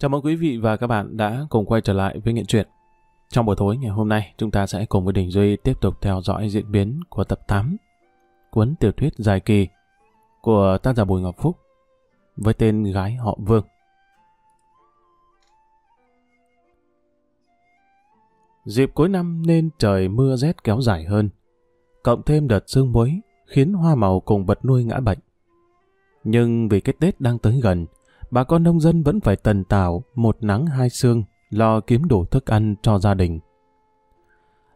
Chào mừng quý vị và các bạn đã cùng quay trở lại với Nghiện Truyện. Trong buổi tối ngày hôm nay, chúng ta sẽ cùng với Đình Duy tiếp tục theo dõi diễn biến của tập 8 cuốn tiểu thuyết dài kỳ của tác giả Bùi Ngọc Phúc với tên Gái họ Vương. Dịp cuối năm nên trời mưa rét kéo dài hơn, cộng thêm đợt sương muối khiến hoa màu cùng vật nuôi ngã bệnh. Nhưng vì cái Tết đang tới gần, bà con nông dân vẫn phải tần tảo một nắng hai sương lo kiếm đủ thức ăn cho gia đình.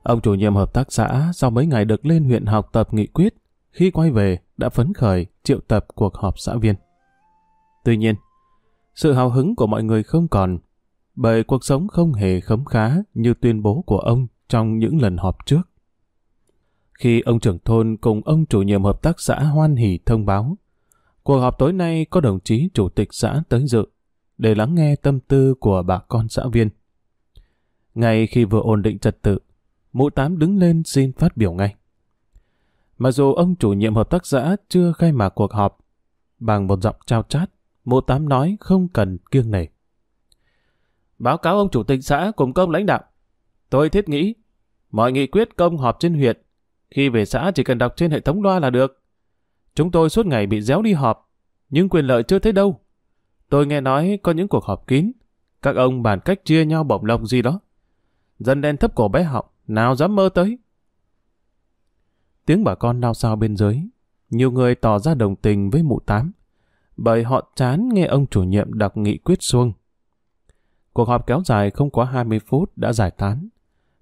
Ông chủ nhiệm hợp tác xã sau mấy ngày được lên huyện học tập nghị quyết, khi quay về đã phấn khởi triệu tập cuộc họp xã viên. Tuy nhiên, sự hào hứng của mọi người không còn, bởi cuộc sống không hề khấm khá như tuyên bố của ông trong những lần họp trước. Khi ông trưởng thôn cùng ông chủ nhiệm hợp tác xã hoan hỉ thông báo, cuộc họp tối nay có đồng chí chủ tịch xã tới dự, để lắng nghe tâm tư của bà con xã viên. Ngay khi vừa ổn định trật tự, mụ tám đứng lên xin phát biểu ngay. Mặc dù ông chủ nhiệm hợp tác xã chưa khai mạc cuộc họp, bằng một giọng trao chát, mụ tám nói không cần kiêng nể. Báo cáo ông chủ tịch xã cùng công lãnh đạo. Tôi thiết nghĩ, mọi nghị quyết công họp trên huyện, khi về xã chỉ cần đọc trên hệ thống loa là được. Chúng tôi suốt ngày bị déo đi họp, nhưng quyền lợi chưa thấy đâu. Tôi nghe nói có những cuộc họp kín, các ông bàn cách chia nhau bổng lộc gì đó. Dân đen thấp cổ bé họng, nào dám mơ tới. Tiếng bà con nao sao bên dưới, nhiều người tỏ ra đồng tình với mụ tám, bởi họ chán nghe ông chủ nhiệm đọc nghị quyết xuông. Cuộc họp kéo dài không quá 20 phút đã giải tán.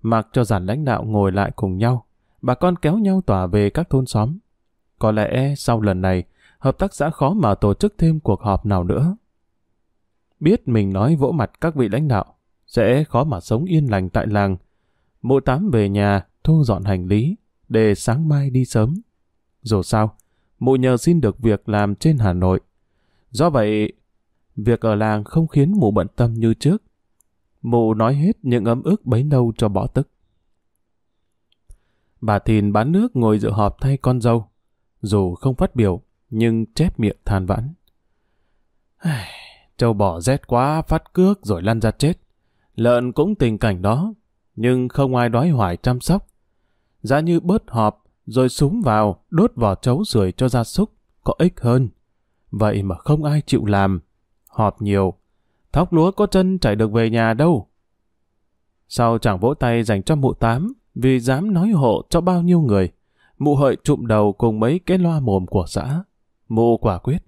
Mặc cho giản lãnh đạo ngồi lại cùng nhau, bà con kéo nhau tỏa về các thôn xóm. Có lẽ sau lần này, hợp tác xã khó mà tổ chức thêm cuộc họp nào nữa. Biết mình nói vỗ mặt các vị lãnh đạo, sẽ khó mà sống yên lành tại làng. Mụ tám về nhà, thu dọn hành lý, để sáng mai đi sớm. Dù sao, mụ nhờ xin được việc làm trên Hà Nội. Do vậy, việc ở làng không khiến mụ bận tâm như trước. Mụ nói hết những ấm ức bấy lâu cho bỏ tức. Bà Thìn bán nước ngồi dự họp thay con dâu. Dù không phát biểu, nhưng chép miệng than vãn. Châu bò rét quá, phát cước rồi lăn ra chết. Lợn cũng tình cảnh đó, nhưng không ai đói hoài chăm sóc. Giá như bớt họp, rồi súng vào, đốt vỏ chấu sưởi cho gia súc, có ích hơn. Vậy mà không ai chịu làm. Họp nhiều, thóc lúa có chân chạy được về nhà đâu. Sau chẳng vỗ tay dành cho mụ tám, vì dám nói hộ cho bao nhiêu người. Mụ hợi trụm đầu cùng mấy cái loa mồm của xã. Mụ quả quyết.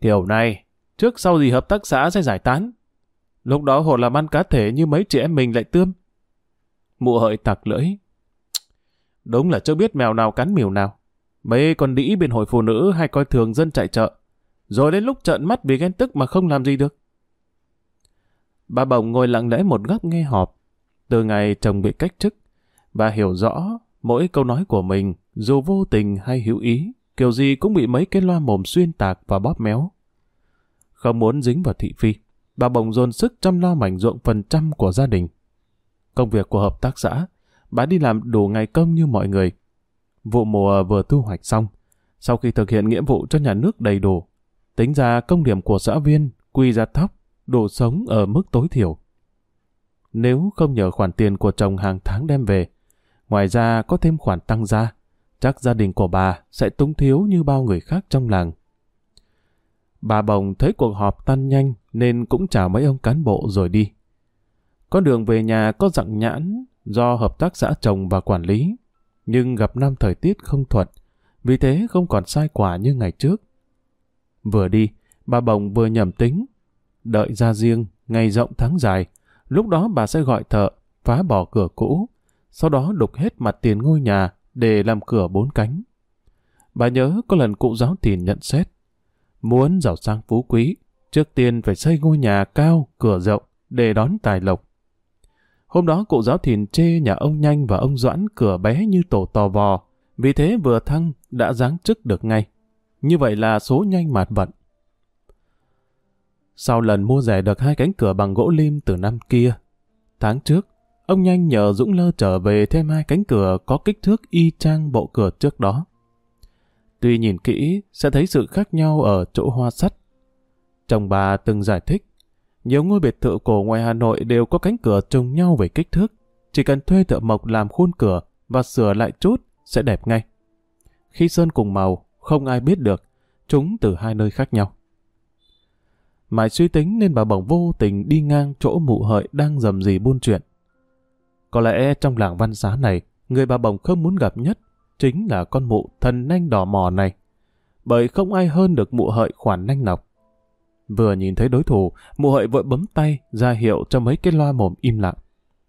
Kiểu này, trước sau gì hợp tác xã sẽ giải tán. Lúc đó hộ làm ăn cá thể như mấy chị em mình lại tươm. Mụ hợi tặc lưỡi. Đúng là chưa biết mèo nào cắn miều nào. Mấy con đĩ bên hội phụ nữ hay coi thường dân chạy chợ. Rồi đến lúc trợn mắt vì ghen tức mà không làm gì được. Bà Bồng ngồi lặng lẽ một góc nghe họp. Từ ngày chồng bị cách chức, bà hiểu rõ mỗi câu nói của mình, dù vô tình hay hữu ý, kiểu gì cũng bị mấy cái loa mồm xuyên tạc và bóp méo. Không muốn dính vào thị phi, bà Bồng dồn sức chăm lo mảnh ruộng phần trăm của gia đình. Công việc của hợp tác xã, bà đi làm đủ ngày công như mọi người. Vụ mùa vừa thu hoạch xong, sau khi thực hiện nghĩa vụ cho nhà nước đầy đủ, tính ra công điểm của xã viên quy ra thóc, đủ sống ở mức tối thiểu. Nếu không nhờ khoản tiền của chồng hàng tháng đem về, ngoài ra có thêm khoản tăng gia, chắc gia đình của bà sẽ túng thiếu như bao người khác trong làng. Bà Bồng thấy cuộc họp tan nhanh nên cũng chào mấy ông cán bộ rồi đi. Con đường về nhà có dặn nhãn do hợp tác xã trồng và quản lý, nhưng gặp năm thời tiết không thuận, vì thế không còn sai quả như ngày trước. Vừa đi, bà Bồng vừa nhầm tính, đợi ra riêng, ngày rộng tháng dài, lúc đó bà sẽ gọi thợ, phá bỏ cửa cũ, sau đó đục hết mặt tiền ngôi nhà để làm cửa bốn cánh. Bà nhớ có lần cụ giáo tiền nhận xét, muốn giàu sang phú quý, trước tiên phải xây ngôi nhà cao, cửa rộng để đón tài lộc. Hôm đó cụ giáo thìn chê nhà ông Nhanh và ông Doãn cửa bé như tổ tò vò, vì thế vừa thăng đã giáng chức được ngay. Như vậy là số nhanh mạt vận. Sau lần mua rẻ được hai cánh cửa bằng gỗ lim từ năm kia, tháng trước, ông Nhanh nhờ Dũng Lơ trở về thêm hai cánh cửa có kích thước y chang bộ cửa trước đó. Tuy nhìn kỹ, sẽ thấy sự khác nhau ở chỗ hoa sắt. Chồng bà từng giải thích, Nhiều ngôi biệt thự cổ ngoài Hà Nội đều có cánh cửa trùng nhau về kích thước. Chỉ cần thuê thợ mộc làm khuôn cửa và sửa lại chút sẽ đẹp ngay. Khi sơn cùng màu, không ai biết được chúng từ hai nơi khác nhau. Mãi suy tính nên bà bỗng vô tình đi ngang chỗ mụ hợi đang dầm gì buôn chuyện. Có lẽ trong làng văn xá này, người bà bồng không muốn gặp nhất chính là con mụ thần nanh đỏ mò này. Bởi không ai hơn được mụ hợi khoản nanh nọc. Vừa nhìn thấy đối thủ, mụ hợi vội bấm tay ra hiệu cho mấy cái loa mồm im lặng.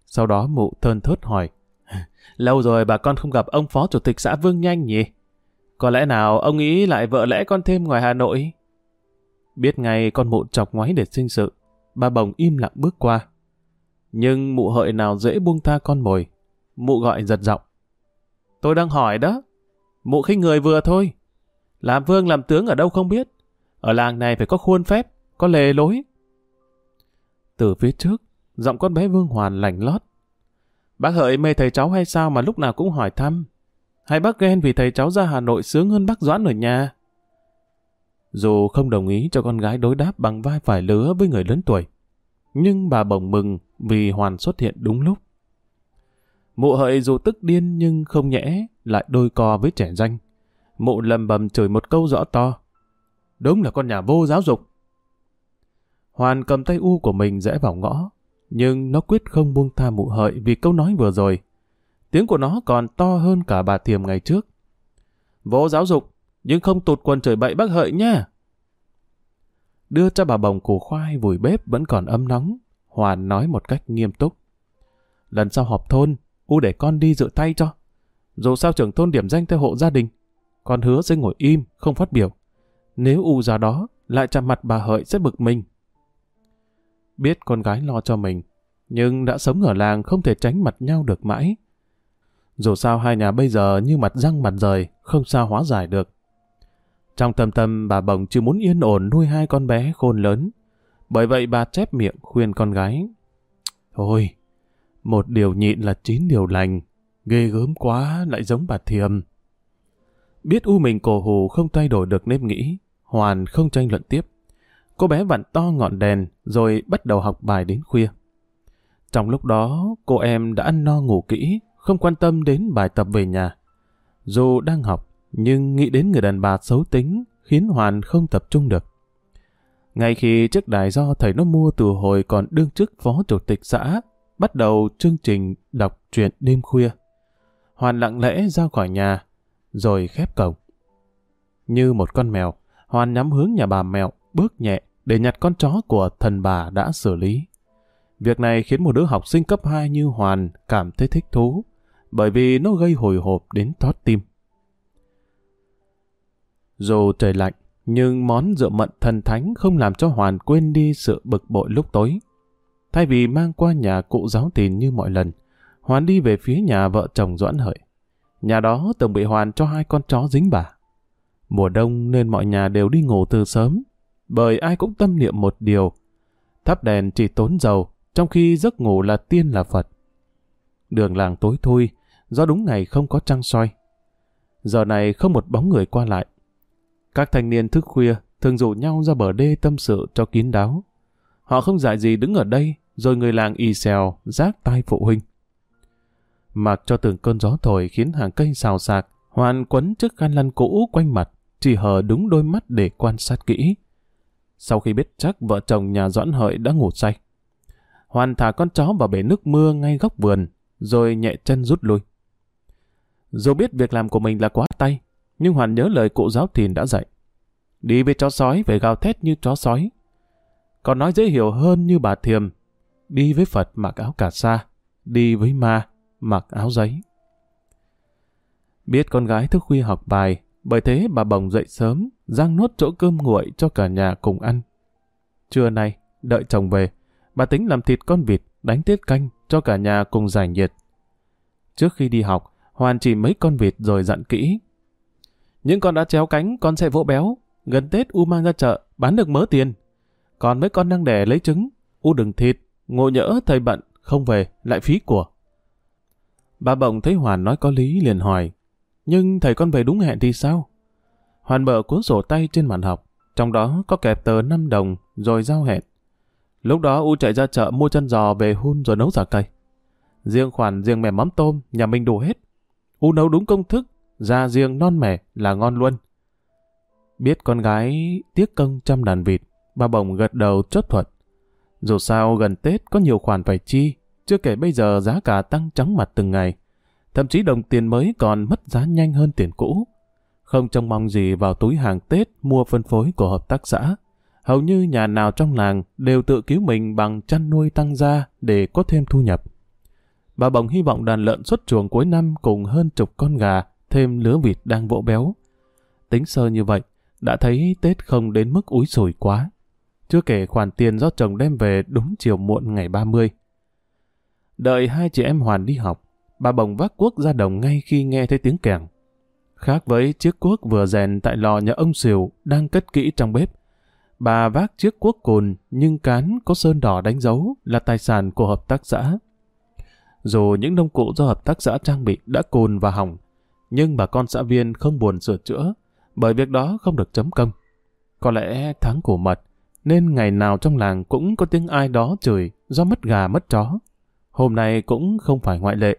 Sau đó mụ thơn thớt hỏi. Lâu rồi bà con không gặp ông phó chủ tịch xã Vương Nhanh nhỉ? Có lẽ nào ông ý lại vợ lẽ con thêm ngoài Hà Nội? Biết ngay con mụ chọc ngoáy để sinh sự, bà bồng im lặng bước qua. Nhưng mụ hợi nào dễ buông tha con mồi. Mụ gọi giật giọng. Tôi đang hỏi đó. Mụ khinh người vừa thôi. Làm vương làm tướng ở đâu không biết. Ở làng này phải có khuôn phép, có lề lối. Từ phía trước, giọng con bé Vương Hoàn lành lót. Bác Hợi mê thầy cháu hay sao mà lúc nào cũng hỏi thăm. Hay bác ghen vì thầy cháu ra Hà Nội sướng hơn bác Doãn ở nhà. Dù không đồng ý cho con gái đối đáp bằng vai phải lứa với người lớn tuổi, nhưng bà bồng mừng vì Hoàn xuất hiện đúng lúc. Mụ hợi dù tức điên nhưng không nhẽ lại đôi co với trẻ danh. Mụ lầm bầm chửi một câu rõ to. Đúng là con nhà vô giáo dục. Hoàn cầm tay u của mình rẽ vào ngõ, nhưng nó quyết không buông tha mụ hợi vì câu nói vừa rồi. Tiếng của nó còn to hơn cả bà Thiềm ngày trước. Vô giáo dục, nhưng không tụt quần trời bậy bác hợi nha. Đưa cho bà bồng củ khoai vùi bếp vẫn còn ấm nóng, Hoàn nói một cách nghiêm túc. Lần sau họp thôn, U để con đi dự tay cho. Dù sao trưởng thôn điểm danh theo hộ gia đình, con hứa sẽ ngồi im, không phát biểu. Nếu U ra đó, lại chạm mặt bà Hợi sẽ bực mình. Biết con gái lo cho mình, nhưng đã sống ở làng không thể tránh mặt nhau được mãi. Dù sao hai nhà bây giờ như mặt răng mặt rời, không sao hóa giải được. Trong tâm tâm bà Bồng chưa muốn yên ổn nuôi hai con bé khôn lớn. Bởi vậy bà chép miệng khuyên con gái. Thôi, một điều nhịn là chín điều lành. Ghê gớm quá, lại giống bà Thiềm. Biết u mình cổ hù không thay đổi được nếp nghĩ, Hoàn không tranh luận tiếp. Cô bé vặn to ngọn đèn rồi bắt đầu học bài đến khuya. Trong lúc đó, cô em đã ăn no ngủ kỹ, không quan tâm đến bài tập về nhà. Dù đang học, nhưng nghĩ đến người đàn bà xấu tính khiến Hoàn không tập trung được. Ngay khi chiếc đài do thầy nó mua từ hồi còn đương chức phó chủ tịch xã, bắt đầu chương trình đọc truyện đêm khuya. Hoàn lặng lẽ ra khỏi nhà, rồi khép cổng. Như một con mèo, Hoàn nhắm hướng nhà bà mèo, bước nhẹ để nhặt con chó của thần bà đã xử lý. Việc này khiến một đứa học sinh cấp 2 như Hoàn cảm thấy thích thú, bởi vì nó gây hồi hộp đến thót tim. Dù trời lạnh, nhưng món rượu mận thần thánh không làm cho Hoàn quên đi sự bực bội lúc tối. Thay vì mang qua nhà cụ giáo tiền như mọi lần, Hoàn đi về phía nhà vợ chồng Doãn Hợi. Nhà đó từng bị Hoàn cho hai con chó dính bà. Mùa đông nên mọi nhà đều đi ngủ từ sớm, bởi ai cũng tâm niệm một điều. Thắp đèn chỉ tốn dầu, trong khi giấc ngủ là tiên là Phật. Đường làng tối thui, do đúng ngày không có trăng soi. Giờ này không một bóng người qua lại. Các thanh niên thức khuya thường rủ nhau ra bờ đê tâm sự cho kín đáo. Họ không dại gì đứng ở đây, rồi người làng y xèo, rác tai phụ huynh. Mặc cho từng cơn gió thổi khiến hàng cây xào xạc, hoàn quấn chiếc khăn lăn cũ quanh mặt, chỉ hờ đúng đôi mắt để quan sát kỹ. Sau khi biết chắc vợ chồng nhà Doãn Hợi đã ngủ say, Hoàn thả con chó vào bể nước mưa ngay góc vườn, rồi nhẹ chân rút lui. Dù biết việc làm của mình là quá tay, nhưng Hoàn nhớ lời cụ giáo thìn đã dạy. Đi với chó sói phải gào thét như chó sói. Còn nói dễ hiểu hơn như bà Thiềm. Đi với Phật mặc áo cà sa, đi với ma mặc áo giấy. Biết con gái thức khuya học bài, bởi thế bà bồng dậy sớm, rang nốt chỗ cơm nguội cho cả nhà cùng ăn. Trưa nay, đợi chồng về, bà tính làm thịt con vịt, đánh tiết canh cho cả nhà cùng giải nhiệt. Trước khi đi học, Hoàn chỉ mấy con vịt rồi dặn kỹ. Những con đã chéo cánh, con sẽ vỗ béo. Gần Tết U mang ra chợ, bán được mớ tiền. Còn mấy con đang đẻ lấy trứng, U đừng thịt, ngộ nhỡ thầy bận, không về, lại phí của. Bà bồng thấy Hoàn nói có lý liền hỏi. Nhưng thầy con về đúng hẹn thì sao? Hoàn mở cuốn sổ tay trên bàn học, trong đó có kẹp tờ 5 đồng rồi giao hẹn. Lúc đó U chạy ra chợ mua chân giò về hun rồi nấu giả cây. Riêng khoản riêng mẻ mắm tôm, nhà mình đủ hết. U nấu đúng công thức, da riêng non mẻ là ngon luôn. Biết con gái tiếc công trăm đàn vịt, bà bồng gật đầu chốt thuật. Dù sao gần Tết có nhiều khoản phải chi, chưa kể bây giờ giá cả tăng trắng mặt từng ngày. Thậm chí đồng tiền mới còn mất giá nhanh hơn tiền cũ. Không trông mong gì vào túi hàng Tết mua phân phối của hợp tác xã. Hầu như nhà nào trong làng đều tự cứu mình bằng chăn nuôi tăng gia để có thêm thu nhập. Bà Bồng hy vọng đàn lợn xuất chuồng cuối năm cùng hơn chục con gà, thêm lứa vịt đang vỗ béo. Tính sơ như vậy, đã thấy Tết không đến mức úi sủi quá. Chưa kể khoản tiền do chồng đem về đúng chiều muộn ngày 30. Đợi hai chị em Hoàn đi học, bà Bồng vác cuốc ra đồng ngay khi nghe thấy tiếng kèn. Khác với chiếc cuốc vừa rèn tại lò nhà ông Sìu đang cất kỹ trong bếp, bà vác chiếc cuốc cồn nhưng cán có sơn đỏ đánh dấu là tài sản của hợp tác xã. Dù những nông cụ do hợp tác xã trang bị đã cồn và hỏng, nhưng bà con xã viên không buồn sửa chữa, bởi việc đó không được chấm công. Có lẽ tháng cổ mật, nên ngày nào trong làng cũng có tiếng ai đó chửi do mất gà mất chó. Hôm nay cũng không phải ngoại lệ.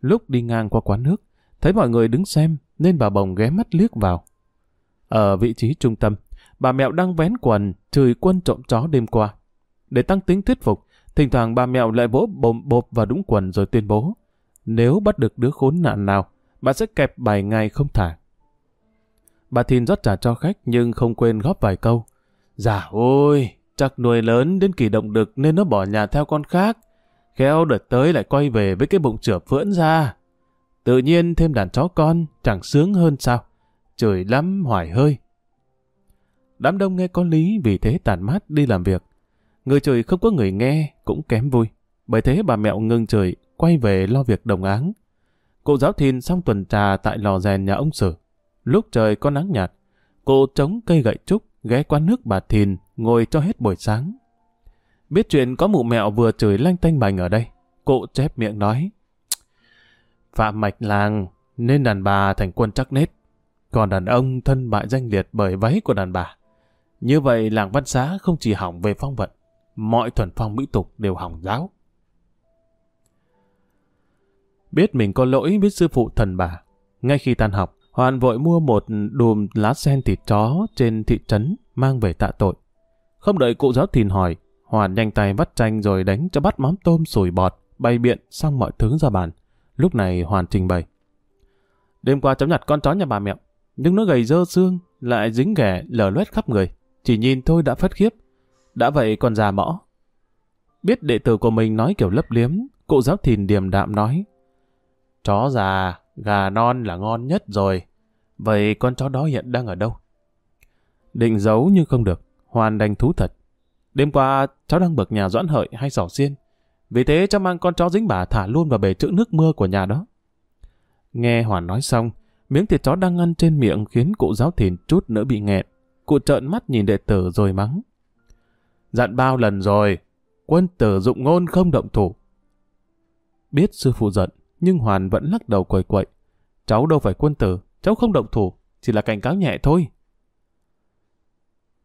Lúc đi ngang qua quán nước, thấy mọi người đứng xem nên bà bồng ghé mắt liếc vào. Ở vị trí trung tâm, bà mẹo đang vén quần chửi quân trộm chó đêm qua. Để tăng tính thuyết phục, thỉnh thoảng bà mẹo lại vỗ bồm bộp vào đúng quần rồi tuyên bố nếu bắt được đứa khốn nạn nào, bà sẽ kẹp bài ngày không thả. Bà Thìn rót trà cho khách nhưng không quên góp vài câu. Dạ ôi, chắc nuôi lớn đến kỳ động đực nên nó bỏ nhà theo con khác. Khéo đợt tới lại quay về với cái bụng chửa phưỡn ra. Tự nhiên thêm đàn chó con chẳng sướng hơn sao. Trời lắm hoài hơi. Đám đông nghe có lý vì thế tàn mát đi làm việc. Người trời không có người nghe cũng kém vui. Bởi thế bà mẹo ngưng trời quay về lo việc đồng áng. Cụ giáo thìn xong tuần trà tại lò rèn nhà ông Sử. Lúc trời có nắng nhạt, cô chống cây gậy trúc ghé qua nước bà Thìn ngồi cho hết buổi sáng. Biết chuyện có mụ mẹo vừa chửi lanh tanh bành ở đây, cụ chép miệng nói. Phạm mạch làng nên đàn bà thành quân chắc nết, còn đàn ông thân bại danh liệt bởi váy của đàn bà. Như vậy làng văn xá không chỉ hỏng về phong vận, mọi thuần phong mỹ tục đều hỏng giáo. Biết mình có lỗi biết sư phụ thần bà. Ngay khi tan học, Hoàn vội mua một đùm lá sen thịt chó trên thị trấn mang về tạ tội. Không đợi cụ giáo thìn hỏi, Hoàn nhanh tay vắt chanh rồi đánh cho bắt mắm tôm sủi bọt, bày biện xong mọi thứ ra bàn. Lúc này Hoàn trình bày. Đêm qua cháu nhặt con chó nhà bà mẹo, nhưng nó gầy dơ xương, lại dính ghẻ lở loét khắp người. Chỉ nhìn thôi đã phất khiếp. Đã vậy còn già mõ. Biết đệ tử của mình nói kiểu lấp liếm, cụ giáo thìn điềm đạm nói. Chó già, gà non là ngon nhất rồi. Vậy con chó đó hiện đang ở đâu? Định giấu nhưng không được, Hoàn đành thú thật. Đêm qua cháu đang bực nhà doãn hợi hay sỏ xiên. Vì thế cháu mang con chó dính bả thả luôn vào bể trữ nước mưa của nhà đó. Nghe Hoàn nói xong, miếng thịt chó đang ăn trên miệng khiến cụ giáo thìn chút nữa bị nghẹn. Cụ trợn mắt nhìn đệ tử rồi mắng. Dặn bao lần rồi, quân tử dụng ngôn không động thủ. Biết sư phụ giận, nhưng Hoàn vẫn lắc đầu quầy quậy. Cháu đâu phải quân tử, cháu không động thủ, chỉ là cảnh cáo nhẹ thôi.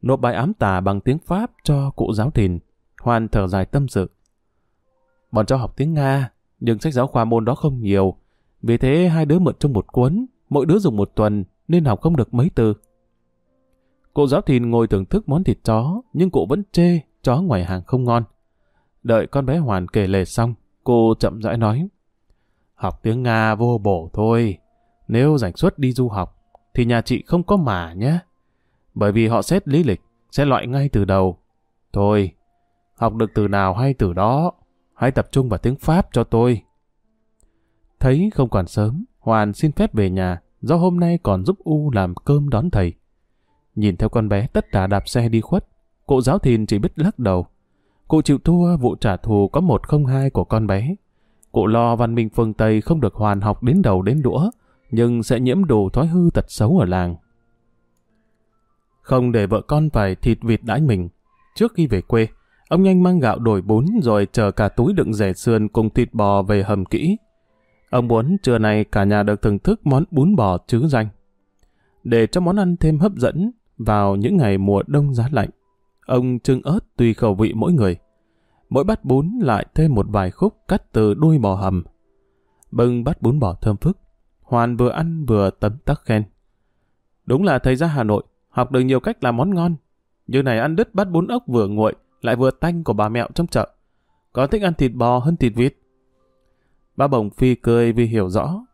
Nộp bài ám tà bằng tiếng Pháp cho cụ giáo thìn, Hoàn thở dài tâm sự. Bọn cháu học tiếng Nga, nhưng sách giáo khoa môn đó không nhiều, vì thế hai đứa mượn trong một cuốn, mỗi đứa dùng một tuần nên học không được mấy từ. Cụ giáo thìn ngồi thưởng thức món thịt chó, nhưng cụ vẫn chê chó ngoài hàng không ngon. Đợi con bé Hoàn kể lề xong, cô chậm rãi nói. Học tiếng Nga vô bổ thôi. Nếu rảnh suất đi du học, thì nhà chị không có mà nhé. Bởi vì họ xét lý lịch, sẽ loại ngay từ đầu. Thôi, học được từ nào hay từ đó, hãy tập trung vào tiếng Pháp cho tôi. Thấy không còn sớm, Hoàn xin phép về nhà, do hôm nay còn giúp U làm cơm đón thầy. Nhìn theo con bé tất cả đạp xe đi khuất, cụ giáo thìn chỉ biết lắc đầu. Cụ chịu thua vụ trả thù có một không hai của con bé. Cụ lo văn minh phương Tây không được hoàn học đến đầu đến đũa, nhưng sẽ nhiễm đủ thói hư tật xấu ở làng. Không để vợ con phải thịt vịt đãi mình. Trước khi về quê, ông nhanh mang gạo đổi bún rồi chờ cả túi đựng rẻ sườn cùng thịt bò về hầm kỹ. Ông muốn trưa nay cả nhà được thưởng thức món bún bò chứ danh. Để cho món ăn thêm hấp dẫn vào những ngày mùa đông giá lạnh, ông trưng ớt tùy khẩu vị mỗi người mỗi bát bún lại thêm một vài khúc cắt từ đuôi bò hầm. Bưng bát bún bò thơm phức, Hoàn vừa ăn vừa tấm tắc khen. Đúng là thầy ra Hà Nội, học được nhiều cách làm món ngon. Như này ăn đứt bát bún ốc vừa nguội, lại vừa tanh của bà mẹo trong chợ. Có thích ăn thịt bò hơn thịt vịt. Ba bồng phi cười vì hiểu rõ.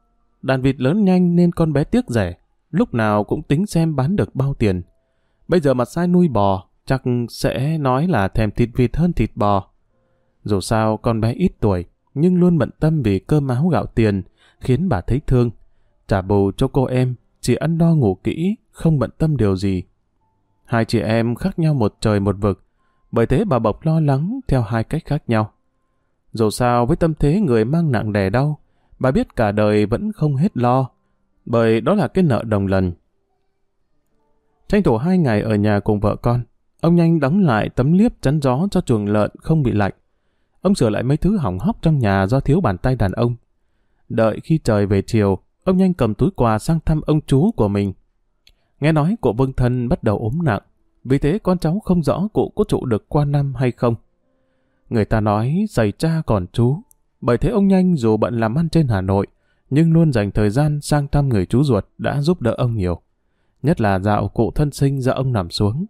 Đàn vịt lớn nhanh nên con bé tiếc rẻ. Lúc nào cũng tính xem bán được bao tiền. Bây giờ mặt sai nuôi bò, chắc sẽ nói là thèm thịt vịt hơn thịt bò. Dù sao con bé ít tuổi, nhưng luôn bận tâm vì cơm áo gạo tiền, khiến bà thấy thương. Trả bù cho cô em, chỉ ăn no ngủ kỹ, không bận tâm điều gì. Hai chị em khác nhau một trời một vực, bởi thế bà Bộc lo lắng theo hai cách khác nhau. Dù sao với tâm thế người mang nặng đè đau, bà biết cả đời vẫn không hết lo, bởi đó là cái nợ đồng lần. Tranh thủ hai ngày ở nhà cùng vợ con, ông nhanh đóng lại tấm liếp chắn gió cho chuồng lợn không bị lạnh. Ông sửa lại mấy thứ hỏng hóc trong nhà do thiếu bàn tay đàn ông. Đợi khi trời về chiều, ông nhanh cầm túi quà sang thăm ông chú của mình. Nghe nói cụ Vương Thân bắt đầu ốm nặng, vì thế con cháu không rõ cụ có trụ được qua năm hay không. Người ta nói giày cha còn chú, bởi thế ông nhanh dù bận làm ăn trên Hà Nội, nhưng luôn dành thời gian sang thăm người chú ruột đã giúp đỡ ông nhiều. Nhất là dạo cụ thân sinh ra ông nằm xuống.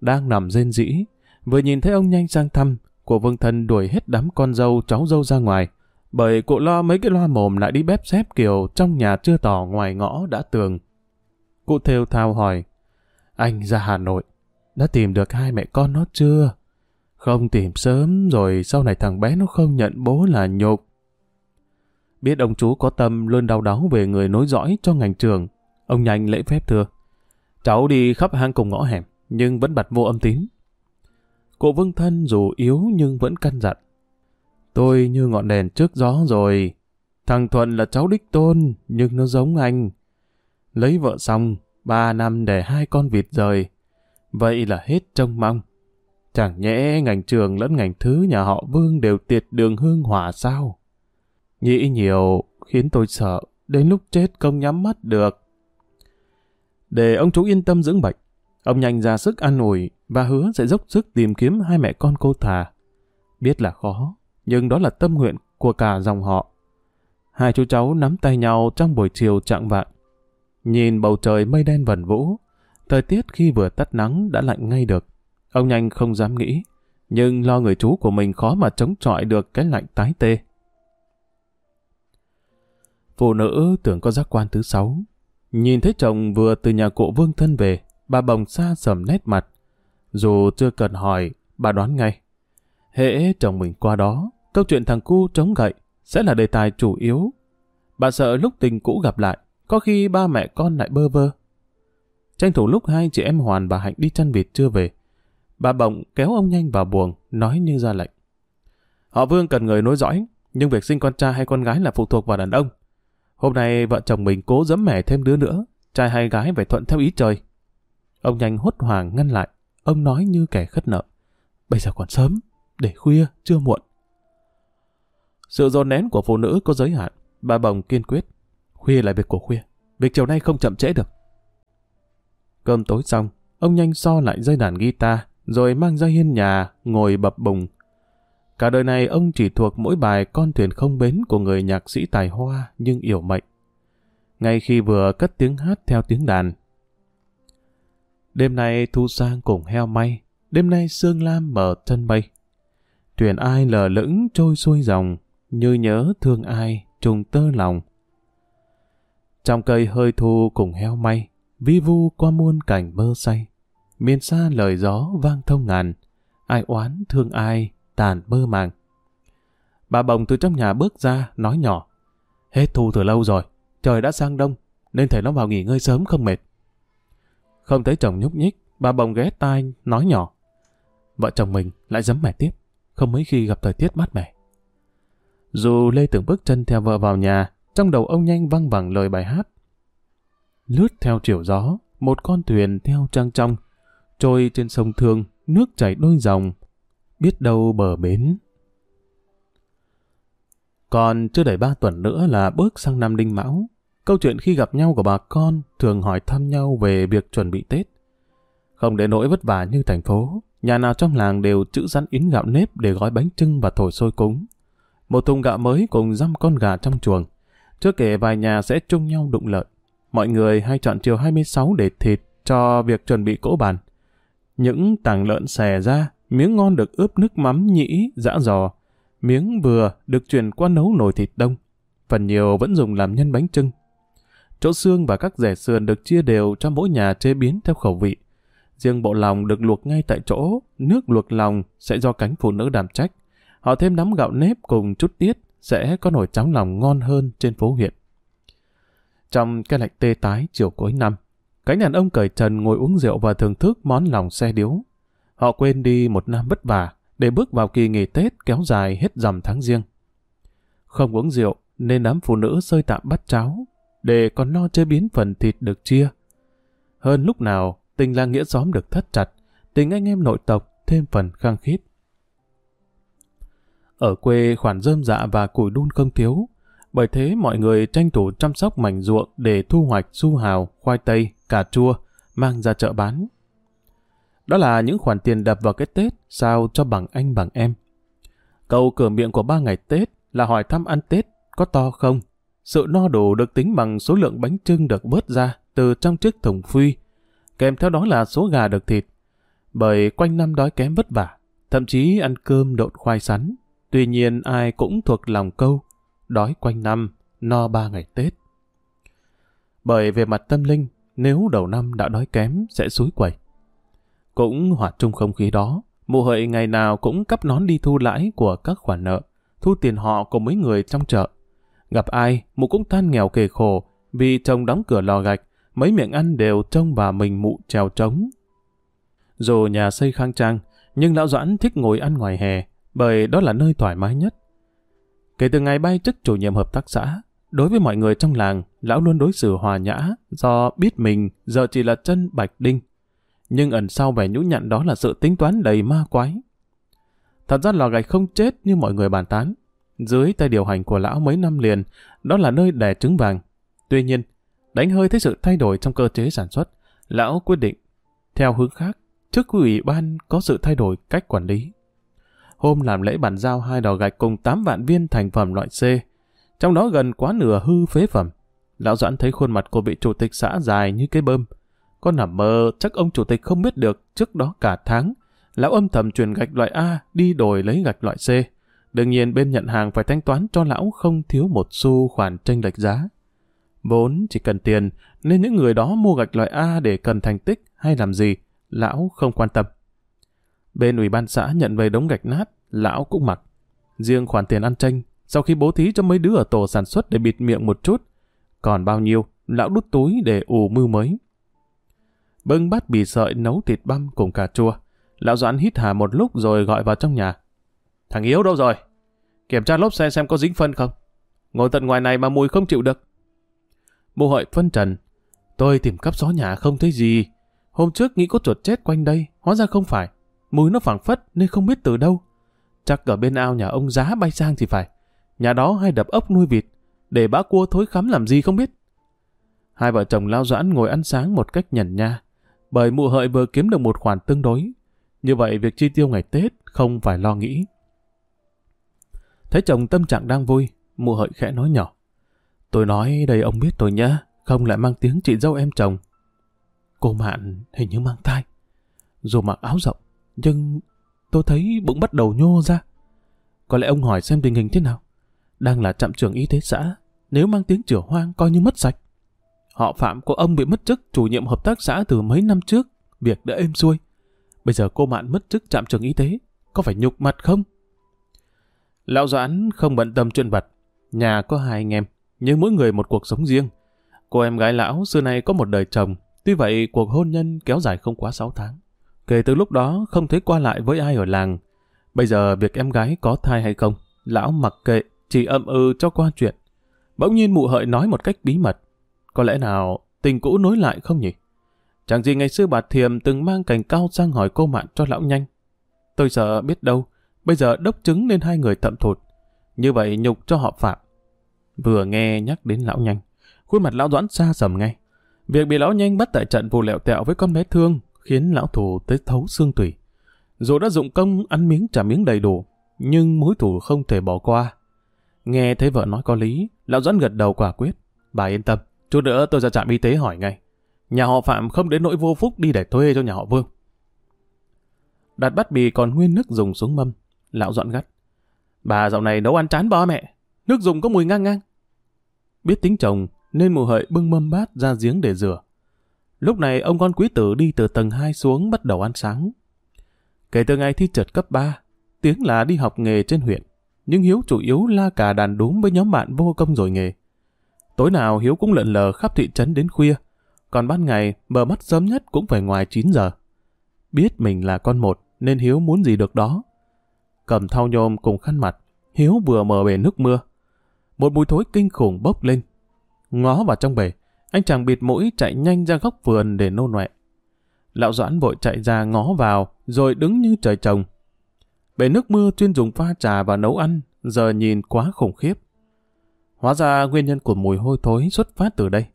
Đang nằm rên rĩ, vừa nhìn thấy ông nhanh sang thăm, cụ Vương Thân đuổi hết đám con dâu cháu dâu ra ngoài, bởi cụ lo mấy cái loa mồm lại đi bếp xếp kiểu trong nhà chưa tỏ ngoài ngõ đã tường. Cụ theo thao hỏi, anh ra Hà Nội, đã tìm được hai mẹ con nó chưa? Không tìm sớm rồi sau này thằng bé nó không nhận bố là nhục. Biết ông chú có tâm luôn đau đáu về người nối dõi cho ngành trường, ông nhanh lễ phép thưa. Cháu đi khắp hang cùng ngõ hẻm, nhưng vẫn bật vô âm tín. Cụ Vương Thân dù yếu nhưng vẫn căn dặn. Tôi như ngọn đèn trước gió rồi. Thằng Thuận là cháu đích tôn, nhưng nó giống anh. Lấy vợ xong, ba năm để hai con vịt rời. Vậy là hết trông mong. Chẳng nhẽ ngành trường lẫn ngành thứ nhà họ Vương đều tiệt đường hương hỏa sao? Nghĩ nhiều khiến tôi sợ, đến lúc chết không nhắm mắt được. Để ông chú yên tâm dưỡng bệnh, ông nhanh ra sức ăn ủi và hứa sẽ dốc sức tìm kiếm hai mẹ con cô thà. Biết là khó, nhưng đó là tâm nguyện của cả dòng họ. Hai chú cháu nắm tay nhau trong buổi chiều trạng vạn Nhìn bầu trời mây đen vần vũ, thời tiết khi vừa tắt nắng đã lạnh ngay được. Ông nhanh không dám nghĩ, nhưng lo người chú của mình khó mà chống chọi được cái lạnh tái tê. Phụ nữ tưởng có giác quan thứ sáu. Nhìn thấy chồng vừa từ nhà cụ vương thân về, bà bồng xa sầm nét mặt. Dù chưa cần hỏi, bà đoán ngay. Hễ chồng mình qua đó, câu chuyện thằng cu chống gậy sẽ là đề tài chủ yếu. Bà sợ lúc tình cũ gặp lại, có khi ba mẹ con lại bơ vơ. Tranh thủ lúc hai chị em Hoàn và Hạnh đi chăn vịt chưa về, bà bồng kéo ông nhanh vào buồng, nói như ra lệnh. Họ Vương cần người nối dõi, nhưng việc sinh con trai hay con gái là phụ thuộc vào đàn ông. Hôm nay vợ chồng mình cố dẫm mẻ thêm đứa nữa, trai hay gái phải thuận theo ý trời. Ông nhanh hốt hoảng ngăn lại, ông nói như kẻ khất nợ. Bây giờ còn sớm, để khuya, chưa muộn. Sự dồn nén của phụ nữ có giới hạn, bà bồng kiên quyết. Khuya là việc của khuya, việc chiều nay không chậm trễ được. Cơm tối xong, ông nhanh so lại dây đàn guitar, rồi mang ra hiên nhà, ngồi bập bùng. Cả đời này ông chỉ thuộc mỗi bài con thuyền không bến của người nhạc sĩ tài hoa nhưng yểu mệnh. Ngay khi vừa cất tiếng hát theo tiếng đàn. Đêm nay thu sang cùng heo may, đêm nay sương lam mở chân mây. Thuyền ai lờ lững trôi xuôi dòng, như nhớ thương ai trùng tơ lòng. Trong cây hơi thu cùng heo may, vi vu qua muôn cảnh mơ say. Miền xa lời gió vang thông ngàn, ai oán thương ai, tàn mơ màng. Bà bồng từ trong nhà bước ra, nói nhỏ. Hết thu từ lâu rồi, trời đã sang đông, nên thầy nó vào nghỉ ngơi sớm không mệt. Không thấy chồng nhúc nhích, bà bồng ghé tai, nói nhỏ. Vợ chồng mình lại dấm mẻ tiếp, không mấy khi gặp thời tiết mát mẻ. Dù Lê từng bước chân theo vợ vào nhà, trong đầu ông nhanh văng vẳng lời bài hát. Lướt theo chiều gió, một con thuyền theo trăng trong, trôi trên sông Thương, nước chảy đôi dòng, biết đâu bờ bến. Còn chưa đầy ba tuần nữa là bước sang năm Đinh Mão. Câu chuyện khi gặp nhau của bà con thường hỏi thăm nhau về việc chuẩn bị Tết. Không để nỗi vất vả như thành phố, nhà nào trong làng đều chữ sẵn yến gạo nếp để gói bánh trưng và thổi sôi cúng. Một thùng gạo mới cùng dăm con gà trong chuồng. Chưa kể vài nhà sẽ chung nhau đụng lợn. Mọi người hay chọn chiều 26 để thịt cho việc chuẩn bị cỗ bàn. Những tảng lợn xè ra, miếng ngon được ướp nước mắm nhĩ, dã giò. Miếng vừa được chuyển qua nấu nồi thịt đông. Phần nhiều vẫn dùng làm nhân bánh trưng. Chỗ xương và các rẻ sườn được chia đều cho mỗi nhà chế biến theo khẩu vị. Riêng bộ lòng được luộc ngay tại chỗ, nước luộc lòng sẽ do cánh phụ nữ đảm trách. Họ thêm nắm gạo nếp cùng chút tiết, sẽ có nồi cháo lòng ngon hơn trên phố huyện. Trong cái lạnh tê tái chiều cuối năm, cánh đàn ông cởi trần ngồi uống rượu và thưởng thức món lòng xe điếu. Họ quên đi một năm vất vả để bước vào kỳ nghỉ Tết kéo dài hết dằm tháng riêng. Không uống rượu nên đám phụ nữ sơi tạm bắt cháo để còn lo chế biến phần thịt được chia. Hơn lúc nào, tình làng nghĩa xóm được thắt chặt, tình anh em nội tộc thêm phần khăng khít. Ở quê khoản rơm dạ và củi đun không thiếu, bởi thế mọi người tranh thủ chăm sóc mảnh ruộng để thu hoạch su hào, khoai tây, cà chua, mang ra chợ bán. Đó là những khoản tiền đập vào cái Tết sao cho bằng anh bằng em. Câu cửa miệng của ba ngày Tết là hỏi thăm ăn Tết có to không? Sự no đủ được tính bằng số lượng bánh trưng được bớt ra từ trong chiếc thùng phi, kèm theo đó là số gà được thịt. Bởi quanh năm đói kém vất vả, thậm chí ăn cơm độn khoai sắn. Tuy nhiên ai cũng thuộc lòng câu, đói quanh năm, no ba ngày Tết. Bởi về mặt tâm linh, nếu đầu năm đã đói kém sẽ suối quẩy. Cũng hòa chung không khí đó, mụ hợi ngày nào cũng cắp nón đi thu lãi của các khoản nợ, thu tiền họ của mấy người trong chợ. Gặp ai, mụ cũng than nghèo kề khổ, vì chồng đóng cửa lò gạch, mấy miệng ăn đều trông bà mình mụ trèo trống. Dù nhà xây khang trang, nhưng lão Doãn thích ngồi ăn ngoài hè, bởi đó là nơi thoải mái nhất. Kể từ ngày bay chức chủ nhiệm hợp tác xã, đối với mọi người trong làng, lão luôn đối xử hòa nhã do biết mình giờ chỉ là chân bạch đinh. Nhưng ẩn sau vẻ nhũ nhặn đó là sự tính toán đầy ma quái. Thật ra lò gạch không chết như mọi người bàn tán. Dưới tay điều hành của lão mấy năm liền, đó là nơi đẻ trứng vàng. Tuy nhiên, đánh hơi thấy sự thay đổi trong cơ chế sản xuất, lão quyết định, theo hướng khác, trước ủy ban có sự thay đổi cách quản lý. Hôm làm lễ bàn giao hai đò gạch cùng 8 vạn viên thành phẩm loại C, trong đó gần quá nửa hư phế phẩm. Lão Doãn thấy khuôn mặt của vị chủ tịch xã dài như cái bơm. Con nằm mơ chắc ông chủ tịch không biết được trước đó cả tháng. Lão âm thầm chuyển gạch loại A đi đổi lấy gạch loại C. Đương nhiên bên nhận hàng phải thanh toán cho lão không thiếu một xu khoản tranh lệch giá. Vốn chỉ cần tiền, nên những người đó mua gạch loại A để cần thành tích hay làm gì, lão không quan tâm. Bên ủy ban xã nhận về đống gạch nát, lão cũng mặc. Riêng khoản tiền ăn tranh, sau khi bố thí cho mấy đứa ở tổ sản xuất để bịt miệng một chút, còn bao nhiêu, lão đút túi để ủ mưu mới. Bưng bát bì sợi nấu thịt băm cùng cà chua. Lão Doãn hít hà một lúc rồi gọi vào trong nhà. Thằng Yếu đâu rồi? Kiểm tra lốp xe xem có dính phân không? Ngồi tận ngoài này mà mùi không chịu được. Mụ hợi phân trần. Tôi tìm cắp gió nhà không thấy gì. Hôm trước nghĩ có chuột chết quanh đây, hóa ra không phải. Mùi nó phảng phất nên không biết từ đâu. Chắc ở bên ao nhà ông giá bay sang thì phải. Nhà đó hay đập ốc nuôi vịt, để bã cua thối khắm làm gì không biết. Hai vợ chồng lao doãn ngồi ăn sáng một cách nhẩn nha, bởi mụ hợi vừa kiếm được một khoản tương đối. Như vậy việc chi tiêu ngày Tết không phải lo nghĩ. Thấy chồng tâm trạng đang vui, mụ hợi khẽ nói nhỏ. Tôi nói đây ông biết tôi nhá, không lại mang tiếng chị dâu em chồng. Cô Mạn hình như mang thai. Dù mặc áo rộng, nhưng tôi thấy bụng bắt đầu nhô ra. Có lẽ ông hỏi xem tình hình thế nào. Đang là trạm trưởng y tế xã, nếu mang tiếng chửa hoang coi như mất sạch. Họ phạm của ông bị mất chức chủ nhiệm hợp tác xã từ mấy năm trước, việc đã êm xuôi. Bây giờ cô Mạn mất chức trạm trưởng y tế, có phải nhục mặt không? Lão Doãn không bận tâm chuyện vật. Nhà có hai anh em, nhưng mỗi người một cuộc sống riêng. Cô em gái lão xưa nay có một đời chồng, tuy vậy cuộc hôn nhân kéo dài không quá 6 tháng. Kể từ lúc đó không thấy qua lại với ai ở làng. Bây giờ việc em gái có thai hay không, lão mặc kệ, chỉ âm ư cho qua chuyện. Bỗng nhiên mụ hợi nói một cách bí mật. Có lẽ nào tình cũ nối lại không nhỉ? Chẳng gì ngày xưa bà Thiềm từng mang cành cao sang hỏi cô mạn cho lão nhanh. Tôi sợ biết đâu, bây giờ đốc chứng nên hai người thậm thụt. Như vậy nhục cho họ phạm. Vừa nghe nhắc đến lão nhanh, khuôn mặt lão doãn xa sầm ngay. Việc bị lão nhanh bắt tại trận vụ lẹo tẹo với con bé thương khiến lão thù tới thấu xương tủy. Dù đã dụng công ăn miếng trả miếng đầy đủ, nhưng mối thủ không thể bỏ qua. Nghe thấy vợ nói có lý, lão Doãn gật đầu quả quyết. Bà yên tâm, chút nữa tôi ra trạm y tế hỏi ngay. Nhà họ Phạm không đến nỗi vô phúc đi để thuê cho nhà họ Vương. Đặt bắt bì còn nguyên nước dùng xuống mâm. Lão dọn gắt. Bà dạo này nấu ăn chán bò mẹ. Nước dùng có mùi ngang ngang. Biết tính chồng, nên mụ hợi bưng mâm bát ra giếng để rửa. Lúc này ông con quý tử đi từ tầng 2 xuống bắt đầu ăn sáng. Kể từ ngày thi trượt cấp 3, tiếng là đi học nghề trên huyện, nhưng Hiếu chủ yếu la cả đàn đúm với nhóm bạn vô công rồi nghề. Tối nào Hiếu cũng lợn lờ khắp thị trấn đến khuya, còn ban ngày mở mắt sớm nhất cũng phải ngoài 9 giờ. Biết mình là con một nên Hiếu muốn gì được đó. Cầm thau nhôm cùng khăn mặt, Hiếu vừa mở bể nước mưa. Một mùi thối kinh khủng bốc lên. Ngó vào trong bể, anh chàng bịt mũi chạy nhanh ra góc vườn để nô nọe. Lão Doãn vội chạy ra ngó vào, rồi đứng như trời trồng. Bể nước mưa chuyên dùng pha trà và nấu ăn, giờ nhìn quá khủng khiếp. Hóa ra nguyên nhân của mùi hôi thối xuất phát từ đây.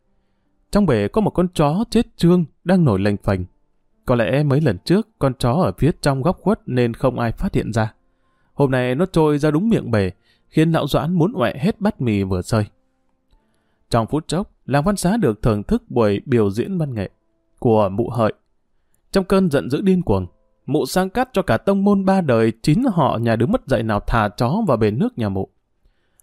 Trong bể có một con chó chết trương đang nổi lềnh phành. Có lẽ mấy lần trước con chó ở phía trong góc khuất nên không ai phát hiện ra. Hôm nay nó trôi ra đúng miệng bể, khiến lão Doãn muốn ọe hết bát mì vừa sơi. Trong phút chốc, làng văn xá được thưởng thức buổi biểu diễn văn nghệ của mụ hợi. Trong cơn giận dữ điên cuồng, mụ sang cắt cho cả tông môn ba đời chín họ nhà đứa mất dạy nào thả chó vào bể nước nhà mụ.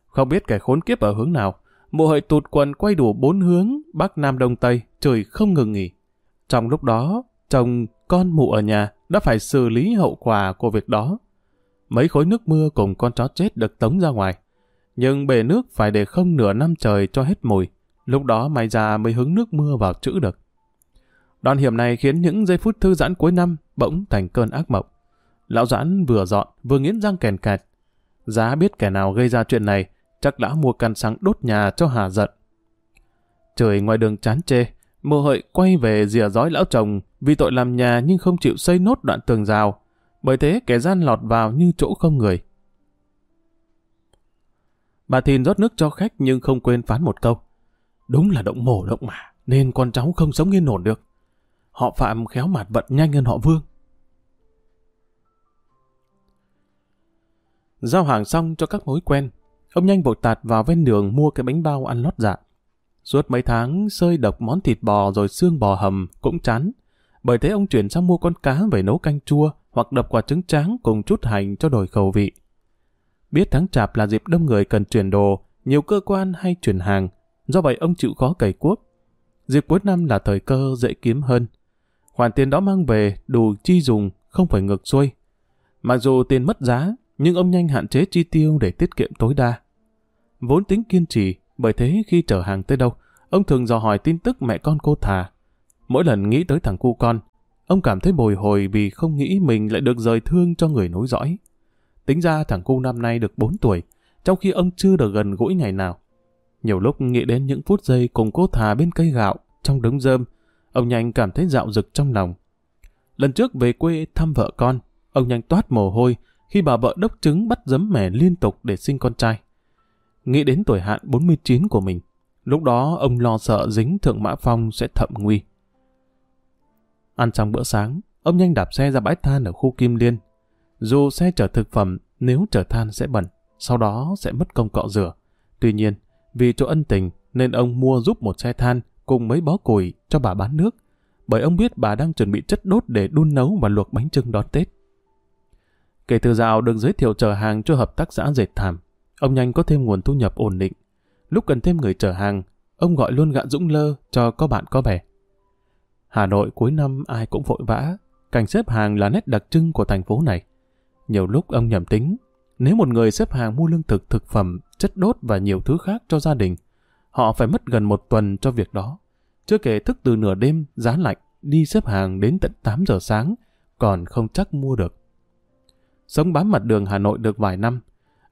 Không biết kẻ khốn kiếp ở hướng nào, mụ hợi tụt quần quay đủ bốn hướng, bắc nam đông tây, trời không ngừng nghỉ. Trong lúc đó, chồng con mụ ở nhà đã phải xử lý hậu quả của việc đó. Mấy khối nước mưa cùng con chó chết được tống ra ngoài. Nhưng bể nước phải để không nửa năm trời cho hết mùi. Lúc đó may ra mới hứng nước mưa vào chữ được. Đoạn hiểm này khiến những giây phút thư giãn cuối năm bỗng thành cơn ác mộng. Lão giãn vừa dọn, vừa nghiến răng kèn kẹt. Giá biết kẻ nào gây ra chuyện này, chắc đã mua căn sáng đốt nhà cho hà giận. Trời ngoài đường chán chê, mồ hợi quay về rìa dõi lão chồng vì tội làm nhà nhưng không chịu xây nốt đoạn tường rào. Bởi thế kẻ gian lọt vào như chỗ không người. Bà Thìn rót nước cho khách nhưng không quên phán một câu. Đúng là động mổ động mả, nên con cháu không sống yên ổn được. Họ Phạm khéo mặt vận nhanh hơn họ Vương. Giao hàng xong cho các mối quen, ông nhanh vội tạt vào ven đường mua cái bánh bao ăn lót dạ. Suốt mấy tháng sơi độc món thịt bò rồi xương bò hầm cũng chán. Bởi thế ông chuyển sang mua con cá về nấu canh chua hoặc đập quả trứng tráng cùng chút hành cho đổi khẩu vị. Biết tháng chạp là dịp đông người cần chuyển đồ, nhiều cơ quan hay chuyển hàng, do vậy ông chịu khó cày cuốc. Dịp cuối năm là thời cơ dễ kiếm hơn. Khoản tiền đó mang về đủ chi dùng, không phải ngược xuôi. Mặc dù tiền mất giá, nhưng ông nhanh hạn chế chi tiêu để tiết kiệm tối đa. Vốn tính kiên trì, bởi thế khi chở hàng tới đâu, ông thường dò hỏi tin tức mẹ con cô thà. Mỗi lần nghĩ tới thằng cu con, ông cảm thấy bồi hồi vì không nghĩ mình lại được rời thương cho người nối dõi. Tính ra thằng cu năm nay được 4 tuổi, trong khi ông chưa được gần gũi ngày nào. Nhiều lúc nghĩ đến những phút giây cùng cô thà bên cây gạo, trong đống rơm, ông nhanh cảm thấy dạo dực trong lòng. Lần trước về quê thăm vợ con, ông nhanh toát mồ hôi khi bà vợ đốc trứng bắt giấm mẻ liên tục để sinh con trai. Nghĩ đến tuổi hạn 49 của mình, lúc đó ông lo sợ dính thượng mã phong sẽ thậm nguy. Ăn xong bữa sáng, ông nhanh đạp xe ra bãi than ở khu Kim Liên, dù xe chở thực phẩm, nếu chở than sẽ bẩn, sau đó sẽ mất công cọ rửa. Tuy nhiên, vì chỗ ân tình nên ông mua giúp một xe than cùng mấy bó củi cho bà bán nước, bởi ông biết bà đang chuẩn bị chất đốt để đun nấu và luộc bánh trưng đón Tết. Kể từ dạo được giới thiệu chở hàng cho hợp tác xã dệt thảm, ông nhanh có thêm nguồn thu nhập ổn định. Lúc cần thêm người chở hàng, ông gọi luôn gã dũng lơ cho có bạn có bè. Hà Nội cuối năm ai cũng vội vã, cảnh xếp hàng là nét đặc trưng của thành phố này. Nhiều lúc ông nhầm tính, nếu một người xếp hàng mua lương thực, thực phẩm, chất đốt và nhiều thứ khác cho gia đình, họ phải mất gần một tuần cho việc đó. Chưa kể thức từ nửa đêm, giá lạnh, đi xếp hàng đến tận 8 giờ sáng, còn không chắc mua được. Sống bám mặt đường Hà Nội được vài năm,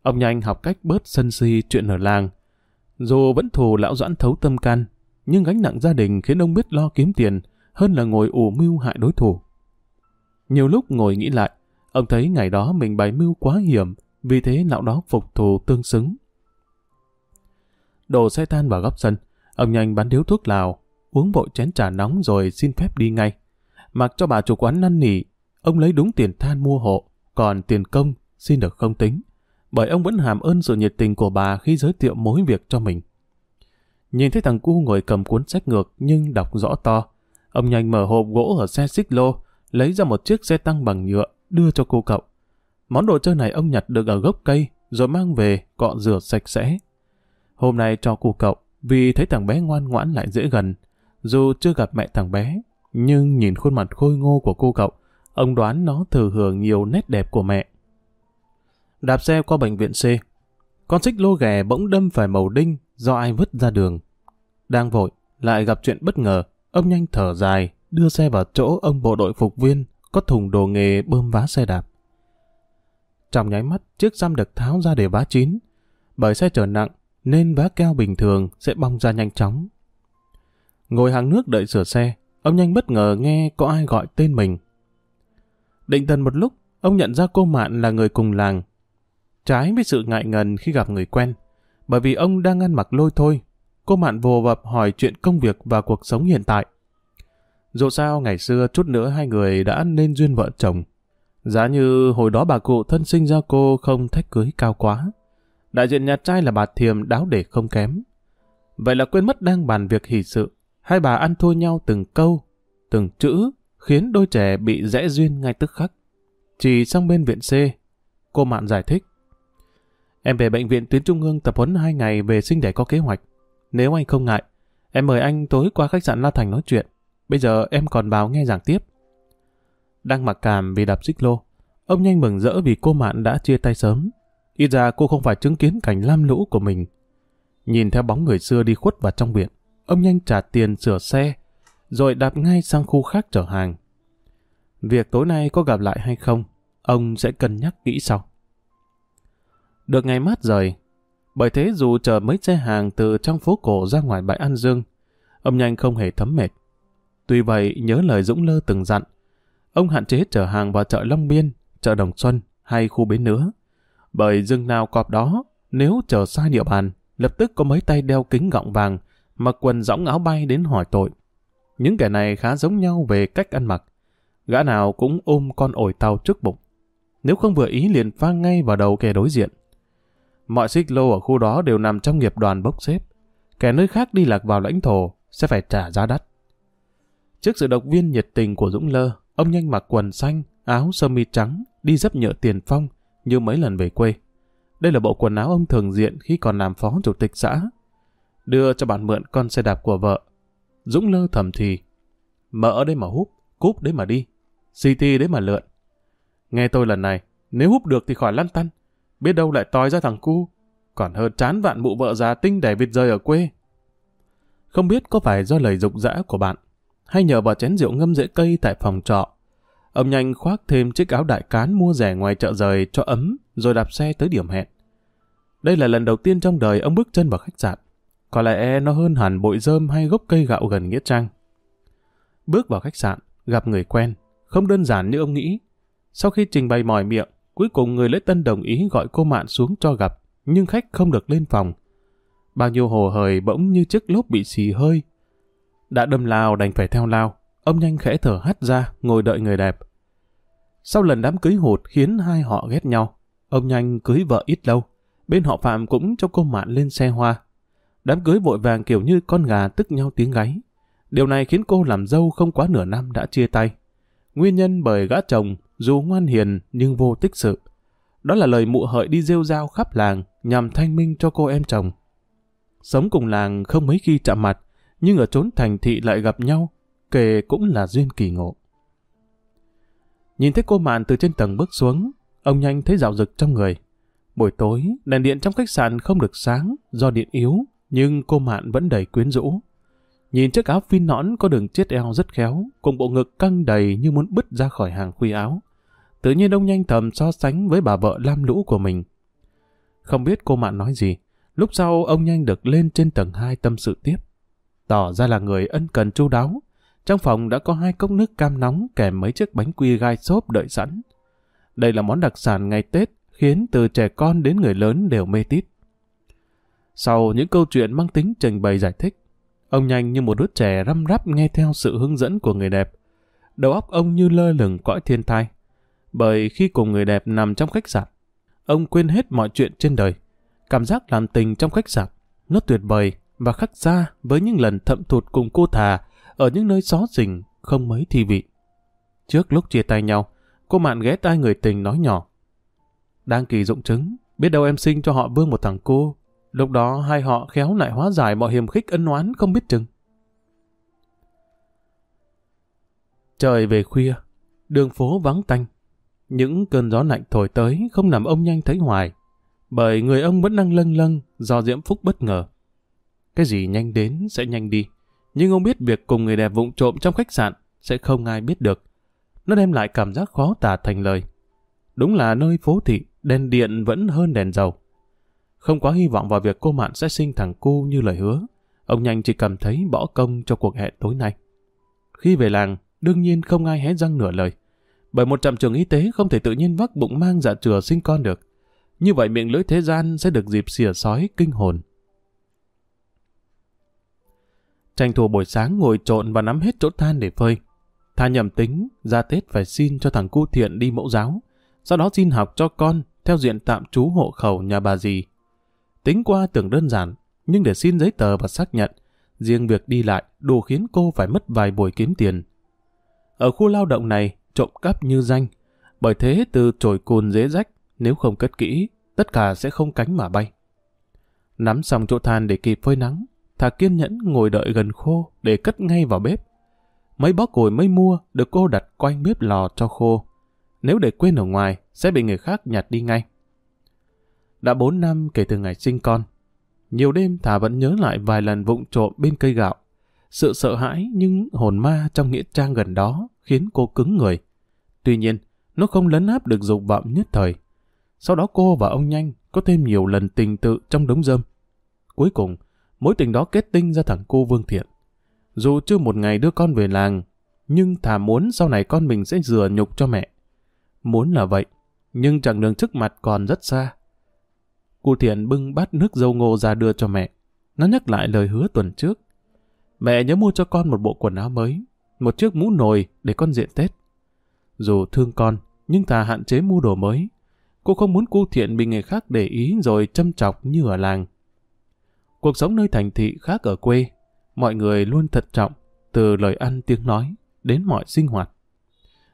ông nhanh học cách bớt sân si chuyện ở làng. Dù vẫn thù lão doãn thấu tâm can, nhưng gánh nặng gia đình khiến ông biết lo kiếm tiền hơn là ngồi ủ mưu hại đối thủ. Nhiều lúc ngồi nghĩ lại, Ông thấy ngày đó mình bày mưu quá hiểm, vì thế lão đó phục thù tương xứng. Đổ xe tan vào góc sân, ông nhanh bán điếu thuốc lào, uống vội chén trà nóng rồi xin phép đi ngay. Mặc cho bà chủ quán năn nỉ, ông lấy đúng tiền than mua hộ, còn tiền công xin được không tính, bởi ông vẫn hàm ơn sự nhiệt tình của bà khi giới thiệu mối việc cho mình. Nhìn thấy thằng cu ngồi cầm cuốn sách ngược nhưng đọc rõ to, ông nhanh mở hộp gỗ ở xe xích lô, lấy ra một chiếc xe tăng bằng nhựa, đưa cho cô cậu. Món đồ chơi này ông nhặt được ở gốc cây, rồi mang về, cọ rửa sạch sẽ. Hôm nay cho cô cậu, vì thấy thằng bé ngoan ngoãn lại dễ gần. Dù chưa gặp mẹ thằng bé, nhưng nhìn khuôn mặt khôi ngô của cô cậu, ông đoán nó thừa hưởng nhiều nét đẹp của mẹ. Đạp xe qua bệnh viện C, con xích lô ghè bỗng đâm phải màu đinh do ai vứt ra đường. Đang vội, lại gặp chuyện bất ngờ, ông nhanh thở dài, đưa xe vào chỗ ông bộ đội phục viên có thùng đồ nghề bơm vá xe đạp. Trong nháy mắt, chiếc răm được tháo ra để vá chín. Bởi xe chở nặng, nên vá keo bình thường sẽ bong ra nhanh chóng. Ngồi hàng nước đợi sửa xe, ông nhanh bất ngờ nghe có ai gọi tên mình. Định thần một lúc, ông nhận ra cô Mạn là người cùng làng. Trái với sự ngại ngần khi gặp người quen, bởi vì ông đang ăn mặc lôi thôi, cô Mạn vô vập hỏi chuyện công việc và cuộc sống hiện tại. Dù sao ngày xưa chút nữa hai người đã nên duyên vợ chồng. Giá như hồi đó bà cụ thân sinh ra cô không thách cưới cao quá. Đại diện nhà trai là bà Thiềm đáo để không kém. Vậy là quên mất đang bàn việc hỷ sự. Hai bà ăn thua nhau từng câu, từng chữ, khiến đôi trẻ bị rẽ duyên ngay tức khắc. Chỉ sang bên viện C, cô Mạn giải thích. Em về bệnh viện tuyến trung ương tập huấn hai ngày về sinh đẻ có kế hoạch. Nếu anh không ngại, em mời anh tối qua khách sạn La Thành nói chuyện. Bây giờ em còn vào nghe giảng tiếp. Đang mặc cảm vì đạp xích lô, ông nhanh mừng rỡ vì cô Mạn đã chia tay sớm. Ít ra cô không phải chứng kiến cảnh lam lũ của mình. Nhìn theo bóng người xưa đi khuất vào trong viện, ông nhanh trả tiền sửa xe, rồi đạp ngay sang khu khác chở hàng. Việc tối nay có gặp lại hay không, ông sẽ cân nhắc kỹ sau. Được ngày mát rời, bởi thế dù chờ mấy xe hàng từ trong phố cổ ra ngoài bãi An Dương, ông nhanh không hề thấm mệt. Tuy vậy, nhớ lời Dũng Lơ từng dặn, ông hạn chế chở hàng vào chợ Long Biên, chợ Đồng Xuân hay khu bến nữa. Bởi rừng nào cọp đó, nếu chở sai địa bàn, lập tức có mấy tay đeo kính gọng vàng, mặc quần rõng áo bay đến hỏi tội. Những kẻ này khá giống nhau về cách ăn mặc. Gã nào cũng ôm con ổi tàu trước bụng. Nếu không vừa ý liền phang ngay vào đầu kẻ đối diện. Mọi xích lô ở khu đó đều nằm trong nghiệp đoàn bốc xếp. Kẻ nơi khác đi lạc vào lãnh thổ sẽ phải trả giá đắt. Trước sự động viên nhiệt tình của Dũng Lơ, ông nhanh mặc quần xanh, áo sơ mi trắng, đi dấp nhựa tiền phong như mấy lần về quê. Đây là bộ quần áo ông thường diện khi còn làm phó chủ tịch xã. Đưa cho bạn mượn con xe đạp của vợ. Dũng Lơ thầm thì, mỡ đấy mà húp, cúp đấy mà đi, city đấy mà lượn. Nghe tôi lần này, nếu húp được thì khỏi lăn tăn, biết đâu lại toi ra thằng cu, còn hơn chán vạn mụ vợ già tinh đẻ vịt rơi ở quê. Không biết có phải do lời dục dã của bạn, hay nhờ vào chén rượu ngâm rễ cây tại phòng trọ. Ông nhanh khoác thêm chiếc áo đại cán mua rẻ ngoài chợ rời cho ấm, rồi đạp xe tới điểm hẹn. Đây là lần đầu tiên trong đời ông bước chân vào khách sạn. Có lẽ nó hơn hẳn bụi rơm hay gốc cây gạo gần Nghĩa Trang. Bước vào khách sạn, gặp người quen, không đơn giản như ông nghĩ. Sau khi trình bày mỏi miệng, cuối cùng người lễ tân đồng ý gọi cô Mạn xuống cho gặp, nhưng khách không được lên phòng. Bao nhiêu hồ hời bỗng như chiếc lốp bị xì hơi, đã đâm lao đành phải theo lao. Ông nhanh khẽ thở hắt ra, ngồi đợi người đẹp. Sau lần đám cưới hụt khiến hai họ ghét nhau, ông nhanh cưới vợ ít lâu. Bên họ Phạm cũng cho cô Mạn lên xe hoa. Đám cưới vội vàng kiểu như con gà tức nhau tiếng gáy. Điều này khiến cô làm dâu không quá nửa năm đã chia tay. Nguyên nhân bởi gã chồng, dù ngoan hiền nhưng vô tích sự. Đó là lời mụ hợi đi rêu rao khắp làng nhằm thanh minh cho cô em chồng. Sống cùng làng không mấy khi chạm mặt, nhưng ở chốn thành thị lại gặp nhau, kể cũng là duyên kỳ ngộ. Nhìn thấy cô Mạn từ trên tầng bước xuống, ông nhanh thấy dạo rực trong người. Buổi tối, đèn điện trong khách sạn không được sáng do điện yếu, nhưng cô Mạn vẫn đầy quyến rũ. Nhìn chiếc áo phin nõn có đường chiết eo rất khéo, cùng bộ ngực căng đầy như muốn bứt ra khỏi hàng khuy áo. Tự nhiên ông nhanh thầm so sánh với bà vợ lam lũ của mình. Không biết cô Mạn nói gì, lúc sau ông nhanh được lên trên tầng 2 tâm sự tiếp tỏ ra là người ân cần chu đáo. Trong phòng đã có hai cốc nước cam nóng kèm mấy chiếc bánh quy gai xốp đợi sẵn. Đây là món đặc sản ngày Tết, khiến từ trẻ con đến người lớn đều mê tít. Sau những câu chuyện mang tính trình bày giải thích, ông nhanh như một đứa trẻ răm rắp nghe theo sự hướng dẫn của người đẹp. Đầu óc ông như lơ lửng cõi thiên thai. Bởi khi cùng người đẹp nằm trong khách sạn, ông quên hết mọi chuyện trên đời. Cảm giác làm tình trong khách sạn, nó tuyệt vời và khắc xa với những lần thậm thụt cùng cô thà ở những nơi xó xỉnh không mấy thi vị. Trước lúc chia tay nhau, cô Mạn ghé tai người tình nói nhỏ. Đang kỳ dụng chứng, biết đâu em sinh cho họ vương một thằng cô. Lúc đó hai họ khéo lại hóa giải mọi hiểm khích ân oán không biết chừng. Trời về khuya, đường phố vắng tanh. Những cơn gió lạnh thổi tới không làm ông nhanh thấy hoài, bởi người ông vẫn đang lâng lâng do diễm phúc bất ngờ. Cái gì nhanh đến sẽ nhanh đi, nhưng ông biết việc cùng người đẹp vụng trộm trong khách sạn sẽ không ai biết được. Nó đem lại cảm giác khó tả thành lời. Đúng là nơi phố thị, đèn điện vẫn hơn đèn dầu. Không quá hy vọng vào việc cô Mạn sẽ sinh thằng cu như lời hứa. Ông nhanh chỉ cảm thấy bỏ công cho cuộc hẹn tối nay. Khi về làng, đương nhiên không ai hé răng nửa lời. Bởi một trạm trường y tế không thể tự nhiên vác bụng mang dạ chừa sinh con được. Như vậy miệng lưỡi thế gian sẽ được dịp xỉa sói kinh hồn. Tranh thủ buổi sáng ngồi trộn và nắm hết chỗ than để phơi. Tha nhầm tính, ra Tết phải xin cho thằng cu thiện đi mẫu giáo. Sau đó xin học cho con theo diện tạm trú hộ khẩu nhà bà dì. Tính qua tưởng đơn giản, nhưng để xin giấy tờ và xác nhận, riêng việc đi lại đủ khiến cô phải mất vài buổi kiếm tiền. Ở khu lao động này, trộm cắp như danh, bởi thế từ trồi cùn dễ rách, nếu không cất kỹ, tất cả sẽ không cánh mà bay. Nắm xong chỗ than để kịp phơi nắng, Thà kiên nhẫn ngồi đợi gần khô để cất ngay vào bếp. Mấy bó củi mới mua được cô đặt quanh bếp lò cho khô. Nếu để quên ở ngoài, sẽ bị người khác nhặt đi ngay. Đã 4 năm kể từ ngày sinh con. Nhiều đêm Thà vẫn nhớ lại vài lần vụng trộm bên cây gạo. Sự sợ hãi nhưng hồn ma trong nghĩa trang gần đó khiến cô cứng người. Tuy nhiên, nó không lấn áp được dục vọng nhất thời. Sau đó cô và ông Nhanh có thêm nhiều lần tình tự trong đống dâm. Cuối cùng, mối tình đó kết tinh ra thằng cô Vương Thiện. Dù chưa một ngày đưa con về làng, nhưng thà muốn sau này con mình sẽ rửa nhục cho mẹ. Muốn là vậy, nhưng chặng đường trước mặt còn rất xa. Cụ Thiện bưng bát nước dâu ngô ra đưa cho mẹ. Nó nhắc lại lời hứa tuần trước. Mẹ nhớ mua cho con một bộ quần áo mới, một chiếc mũ nồi để con diện Tết. Dù thương con, nhưng thà hạn chế mua đồ mới. Cô không muốn cu thiện bị người khác để ý rồi châm chọc như ở làng. Cuộc sống nơi thành thị khác ở quê, mọi người luôn thận trọng, từ lời ăn tiếng nói đến mọi sinh hoạt.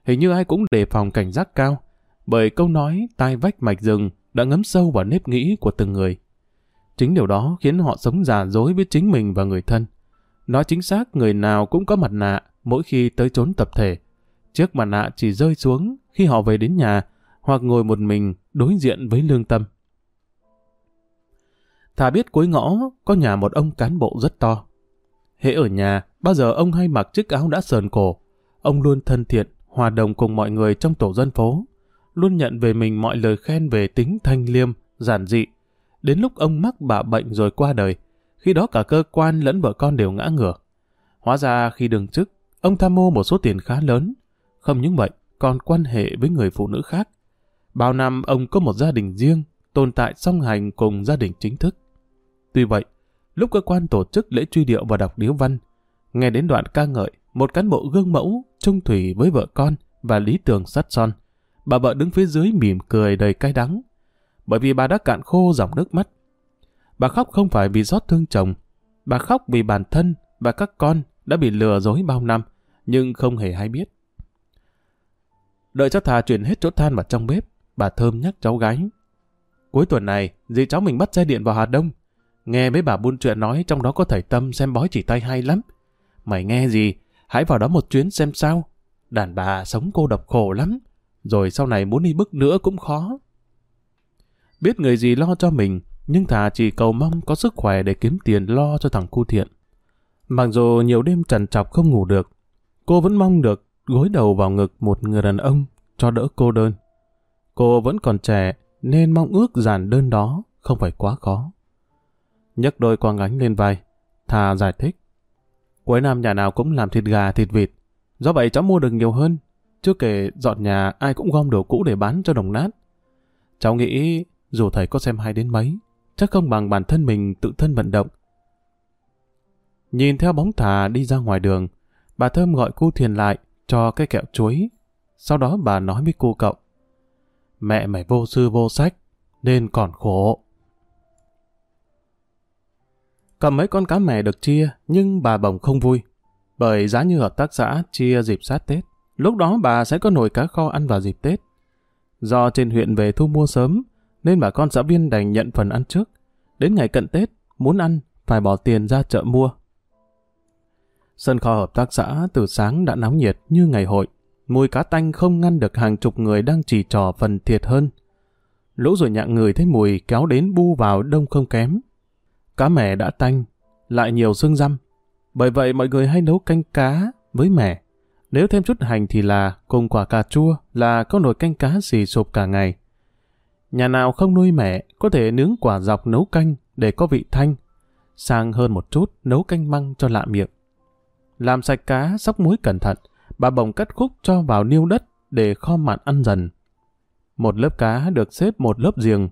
Hình như ai cũng đề phòng cảnh giác cao, bởi câu nói tai vách mạch rừng đã ngấm sâu vào nếp nghĩ của từng người. Chính điều đó khiến họ sống giả dối với chính mình và người thân. Nói chính xác, người nào cũng có mặt nạ mỗi khi tới trốn tập thể. Chiếc mặt nạ chỉ rơi xuống khi họ về đến nhà hoặc ngồi một mình đối diện với lương tâm. Thà biết cuối ngõ có nhà một ông cán bộ rất to. Hễ ở nhà, bao giờ ông hay mặc chiếc áo đã sờn cổ. Ông luôn thân thiện, hòa đồng cùng mọi người trong tổ dân phố. Luôn nhận về mình mọi lời khen về tính thanh liêm, giản dị. Đến lúc ông mắc bạ bệnh rồi qua đời, khi đó cả cơ quan lẫn vợ con đều ngã ngửa. Hóa ra khi đường chức, ông tham mô một số tiền khá lớn. Không những vậy, còn quan hệ với người phụ nữ khác. Bao năm ông có một gia đình riêng, tồn tại song hành cùng gia đình chính thức. Tuy vậy, lúc cơ quan tổ chức lễ truy điệu và đọc điếu văn, nghe đến đoạn ca ngợi một cán bộ gương mẫu, trung thủy với vợ con và lý tưởng sắt son, bà vợ đứng phía dưới mỉm cười đầy cay đắng, bởi vì bà đã cạn khô dòng nước mắt. Bà khóc không phải vì xót thương chồng, bà khóc vì bản thân và các con đã bị lừa dối bao năm, nhưng không hề hay biết. Đợi cho thà chuyển hết chỗ than vào trong bếp, bà Thơm nhắc cháu gái. Cuối tuần này, dì cháu mình bắt xe điện vào Hà Đông, Nghe mấy bà buôn chuyện nói trong đó có thầy Tâm xem bói chỉ tay hay lắm. Mày nghe gì, hãy vào đó một chuyến xem sao. Đàn bà sống cô độc khổ lắm, rồi sau này muốn đi bức nữa cũng khó. Biết người gì lo cho mình, nhưng thà chỉ cầu mong có sức khỏe để kiếm tiền lo cho thằng cu thiện. Mặc dù nhiều đêm trằn trọc không ngủ được, cô vẫn mong được gối đầu vào ngực một người đàn ông cho đỡ cô đơn. Cô vẫn còn trẻ nên mong ước giản đơn đó không phải quá khó nhấc đôi quang gánh lên vai. Thà giải thích. Cuối năm nhà nào cũng làm thịt gà, thịt vịt. Do vậy cháu mua được nhiều hơn. Chưa kể dọn nhà ai cũng gom đồ cũ để bán cho đồng nát. Cháu nghĩ dù thầy có xem hay đến mấy, chắc không bằng bản thân mình tự thân vận động. Nhìn theo bóng thà đi ra ngoài đường, bà Thơm gọi cô Thiền lại cho cái kẹo chuối. Sau đó bà nói với cô cậu. mẹ mày vô sư vô sách, nên còn khổ. Cầm mấy con cá mè được chia, nhưng bà bồng không vui. Bởi giá như hợp tác xã chia dịp sát Tết, lúc đó bà sẽ có nồi cá kho ăn vào dịp Tết. Do trên huyện về thu mua sớm, nên bà con xã viên đành nhận phần ăn trước. Đến ngày cận Tết, muốn ăn, phải bỏ tiền ra chợ mua. Sân kho hợp tác xã từ sáng đã nóng nhiệt như ngày hội. Mùi cá tanh không ngăn được hàng chục người đang chỉ trò phần thiệt hơn. Lũ rồi nhạc người thấy mùi kéo đến bu vào đông không kém. Cá mẻ đã tanh, lại nhiều xương răm. Bởi vậy mọi người hay nấu canh cá với mẻ. Nếu thêm chút hành thì là cùng quả cà chua là có nồi canh cá xì sụp cả ngày. Nhà nào không nuôi mẻ có thể nướng quả dọc nấu canh để có vị thanh. Sang hơn một chút nấu canh măng cho lạ miệng. Làm sạch cá, sóc muối cẩn thận, bà bồng cắt khúc cho vào niêu đất để kho mặn ăn dần. Một lớp cá được xếp một lớp giềng.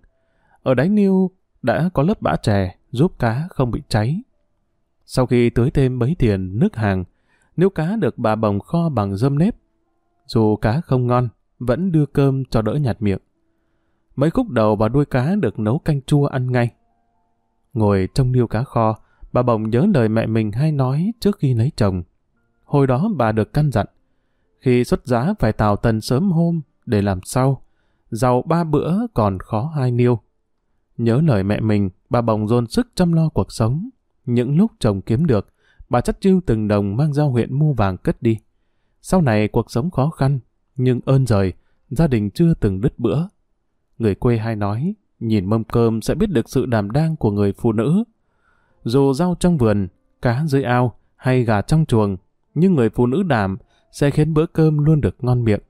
Ở đáy niêu đã có lớp bã chè giúp cá không bị cháy. Sau khi tưới thêm mấy tiền nước hàng, nếu cá được bà bồng kho bằng dơm nếp. Dù cá không ngon, vẫn đưa cơm cho đỡ nhạt miệng. Mấy khúc đầu và đuôi cá được nấu canh chua ăn ngay. Ngồi trong niêu cá kho, bà bồng nhớ lời mẹ mình hay nói trước khi lấy chồng. Hồi đó bà được căn dặn, khi xuất giá phải tào tần sớm hôm để làm sau, giàu ba bữa còn khó hai niêu. Nhớ lời mẹ mình, bà bồng dồn sức chăm lo cuộc sống. Những lúc chồng kiếm được, bà chất chiêu từng đồng mang ra huyện mua vàng cất đi. Sau này cuộc sống khó khăn, nhưng ơn rời, gia đình chưa từng đứt bữa. Người quê hay nói, nhìn mâm cơm sẽ biết được sự đảm đang của người phụ nữ. Dù rau trong vườn, cá dưới ao hay gà trong chuồng, nhưng người phụ nữ đảm sẽ khiến bữa cơm luôn được ngon miệng.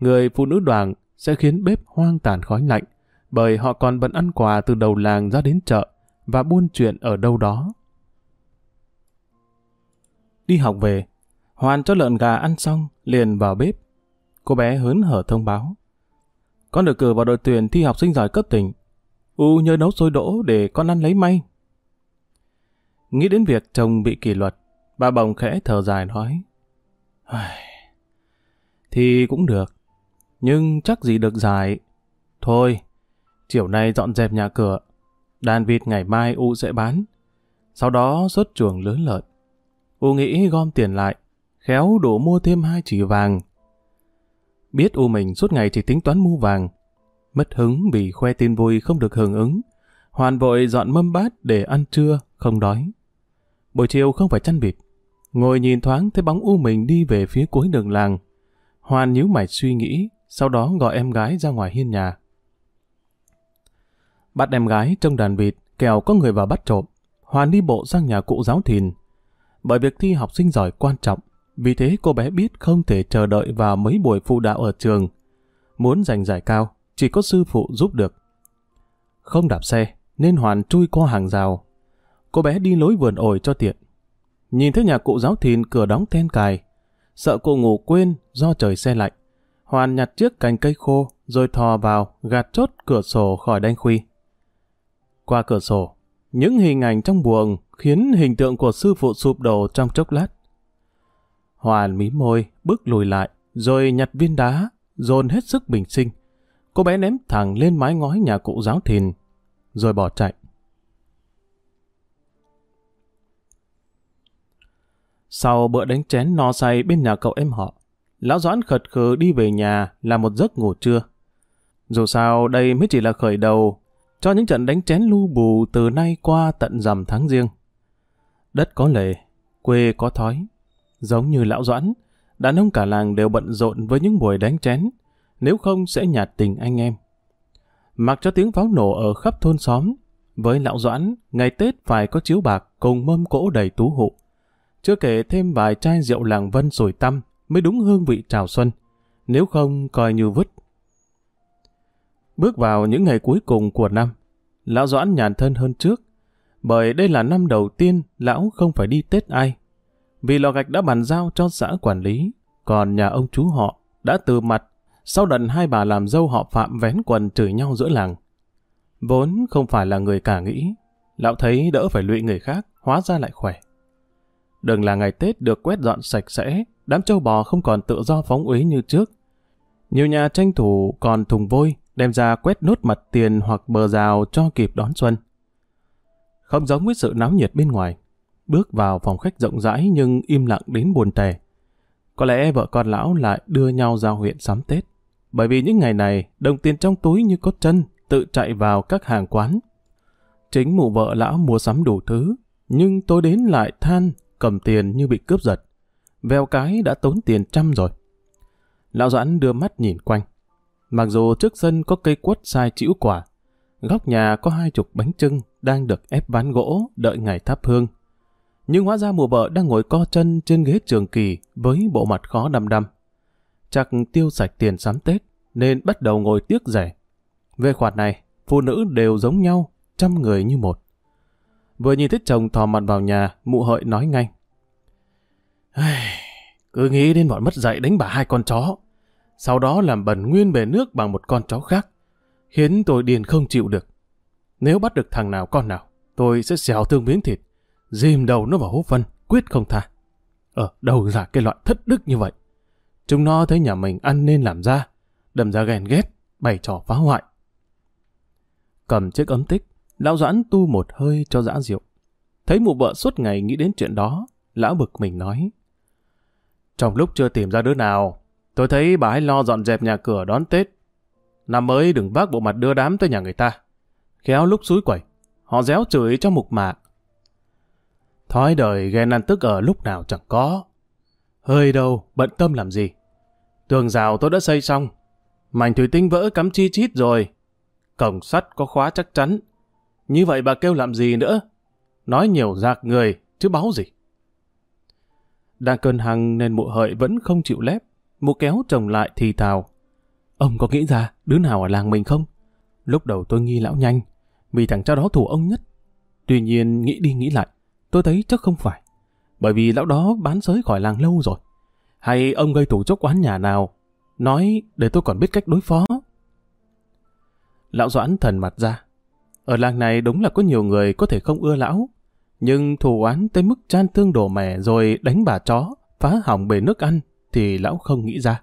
Người phụ nữ đoàn sẽ khiến bếp hoang tàn khói lạnh, bởi họ còn bận ăn quà từ đầu làng ra đến chợ và buôn chuyện ở đâu đó. Đi học về, Hoàn cho lợn gà ăn xong, liền vào bếp. Cô bé hớn hở thông báo. Con được cử vào đội tuyển thi học sinh giỏi cấp tỉnh. U nhớ nấu sôi đỗ để con ăn lấy may. Nghĩ đến việc chồng bị kỷ luật, bà bồng khẽ thở dài nói. Thì cũng được, nhưng chắc gì được giải. Thôi, chiều nay dọn dẹp nhà cửa, đàn vịt ngày mai U sẽ bán. Sau đó xuất chuồng lớn lợn. U nghĩ gom tiền lại, khéo đủ mua thêm hai chỉ vàng. Biết U mình suốt ngày chỉ tính toán mua vàng. Mất hứng vì khoe tin vui không được hưởng ứng. Hoàn vội dọn mâm bát để ăn trưa, không đói. Buổi chiều không phải chăn vịt. Ngồi nhìn thoáng thấy bóng U mình đi về phía cuối đường làng. Hoàn nhíu mày suy nghĩ, sau đó gọi em gái ra ngoài hiên nhà. Bắt em gái trong đàn vịt, kèo có người vào bắt trộm. Hoàn đi bộ sang nhà cụ giáo thìn. Bởi việc thi học sinh giỏi quan trọng, vì thế cô bé biết không thể chờ đợi vào mấy buổi phụ đạo ở trường. Muốn giành giải cao, chỉ có sư phụ giúp được. Không đạp xe, nên Hoàn chui qua hàng rào. Cô bé đi lối vườn ổi cho tiện. Nhìn thấy nhà cụ giáo thìn cửa đóng then cài. Sợ cụ ngủ quên do trời xe lạnh. Hoàn nhặt chiếc cành cây khô rồi thò vào gạt chốt cửa sổ khỏi đanh khuy. Qua cửa sổ, những hình ảnh trong buồng khiến hình tượng của sư phụ sụp đổ trong chốc lát. Hoàn mí môi, bước lùi lại, rồi nhặt viên đá, dồn hết sức bình sinh. Cô bé ném thẳng lên mái ngói nhà cụ giáo thìn, rồi bỏ chạy. Sau bữa đánh chén no say bên nhà cậu em họ, lão Doãn khật khờ đi về nhà là một giấc ngủ trưa. Dù sao đây mới chỉ là khởi đầu cho những trận đánh chén lu bù từ nay qua tận rằm tháng riêng. Đất có lệ, quê có thói. Giống như lão Doãn, đàn ông cả làng đều bận rộn với những buổi đánh chén, nếu không sẽ nhạt tình anh em. Mặc cho tiếng pháo nổ ở khắp thôn xóm, với lão Doãn, ngày Tết phải có chiếu bạc cùng mâm cỗ đầy tú hụ. Chưa kể thêm vài chai rượu làng vân sồi tăm mới đúng hương vị trào xuân, nếu không coi như vứt. Bước vào những ngày cuối cùng của năm, lão Doãn nhàn thân hơn trước, bởi đây là năm đầu tiên lão không phải đi Tết ai. Vì lò gạch đã bàn giao cho xã quản lý, còn nhà ông chú họ đã từ mặt sau đợt hai bà làm dâu họ phạm vén quần chửi nhau giữa làng. Vốn không phải là người cả nghĩ, lão thấy đỡ phải lụy người khác, hóa ra lại khỏe. Đừng là ngày Tết được quét dọn sạch sẽ, đám châu bò không còn tự do phóng uế như trước. Nhiều nhà tranh thủ còn thùng vôi, đem ra quét nốt mặt tiền hoặc bờ rào cho kịp đón xuân. Không giống với sự náo nhiệt bên ngoài, bước vào phòng khách rộng rãi nhưng im lặng đến buồn tẻ. Có lẽ vợ con lão lại đưa nhau ra huyện sắm Tết, bởi vì những ngày này đồng tiền trong túi như có chân tự chạy vào các hàng quán. Chính mụ vợ lão mua sắm đủ thứ, nhưng tôi đến lại than cầm tiền như bị cướp giật. Vèo cái đã tốn tiền trăm rồi. Lão Doãn đưa mắt nhìn quanh. Mặc dù trước sân có cây quất sai chữ quả, góc nhà có hai chục bánh trưng đang được ép ván gỗ đợi ngày thắp hương. Nhưng hóa ra mùa vợ đang ngồi co chân trên ghế trường kỳ với bộ mặt khó đăm đăm. Chắc tiêu sạch tiền sắm Tết nên bắt đầu ngồi tiếc rẻ. Về khoản này, phụ nữ đều giống nhau, trăm người như một. Vừa nhìn thấy chồng thò mặt vào nhà, mụ hợi nói ngay. Cứ nghĩ đến bọn mất dạy đánh bà hai con chó. Sau đó làm bẩn nguyên bể nước bằng một con chó khác. Khiến tôi điền không chịu được. Nếu bắt được thằng nào con nào, tôi sẽ xèo thương miếng thịt. Dìm đầu nó vào hố phân, quyết không tha. Ở đâu ra cái loại thất đức như vậy? Chúng nó thấy nhà mình ăn nên làm ra, đầm ra ghen ghét, bày trò phá hoại. Cầm chiếc ấm tích, lão Doãn tu một hơi cho dã rượu. Thấy mụ vợ suốt ngày nghĩ đến chuyện đó, lão bực mình nói. Trong lúc chưa tìm ra đứa nào, tôi thấy bà ấy lo dọn dẹp nhà cửa đón Tết. Năm mới đừng vác bộ mặt đưa đám tới nhà người ta. Khéo lúc suối quẩy, họ réo chửi cho mục mạc. Thói đời ghen ăn tức ở lúc nào chẳng có. Hơi đâu, bận tâm làm gì. Tường rào tôi đã xây xong. Mảnh thủy tinh vỡ cắm chi chít rồi. Cổng sắt có khóa chắc chắn. Như vậy bà kêu làm gì nữa? Nói nhiều giạc người, chứ báo gì. Đang cơn hăng nên mụ hợi vẫn không chịu lép. Mụ kéo chồng lại thì thào. Ông có nghĩ ra đứa nào ở làng mình không? Lúc đầu tôi nghi lão nhanh, vì thằng cha đó thủ ông nhất. Tuy nhiên nghĩ đi nghĩ lại, tôi thấy chắc không phải. Bởi vì lão đó bán sới khỏi làng lâu rồi. Hay ông gây thủ chốc quán nhà nào? Nói để tôi còn biết cách đối phó. Lão Doãn thần mặt ra. Ở làng này đúng là có nhiều người có thể không ưa lão. Nhưng thù oán tới mức chan thương đổ mẻ rồi đánh bà chó, phá hỏng bể nước ăn thì lão không nghĩ ra.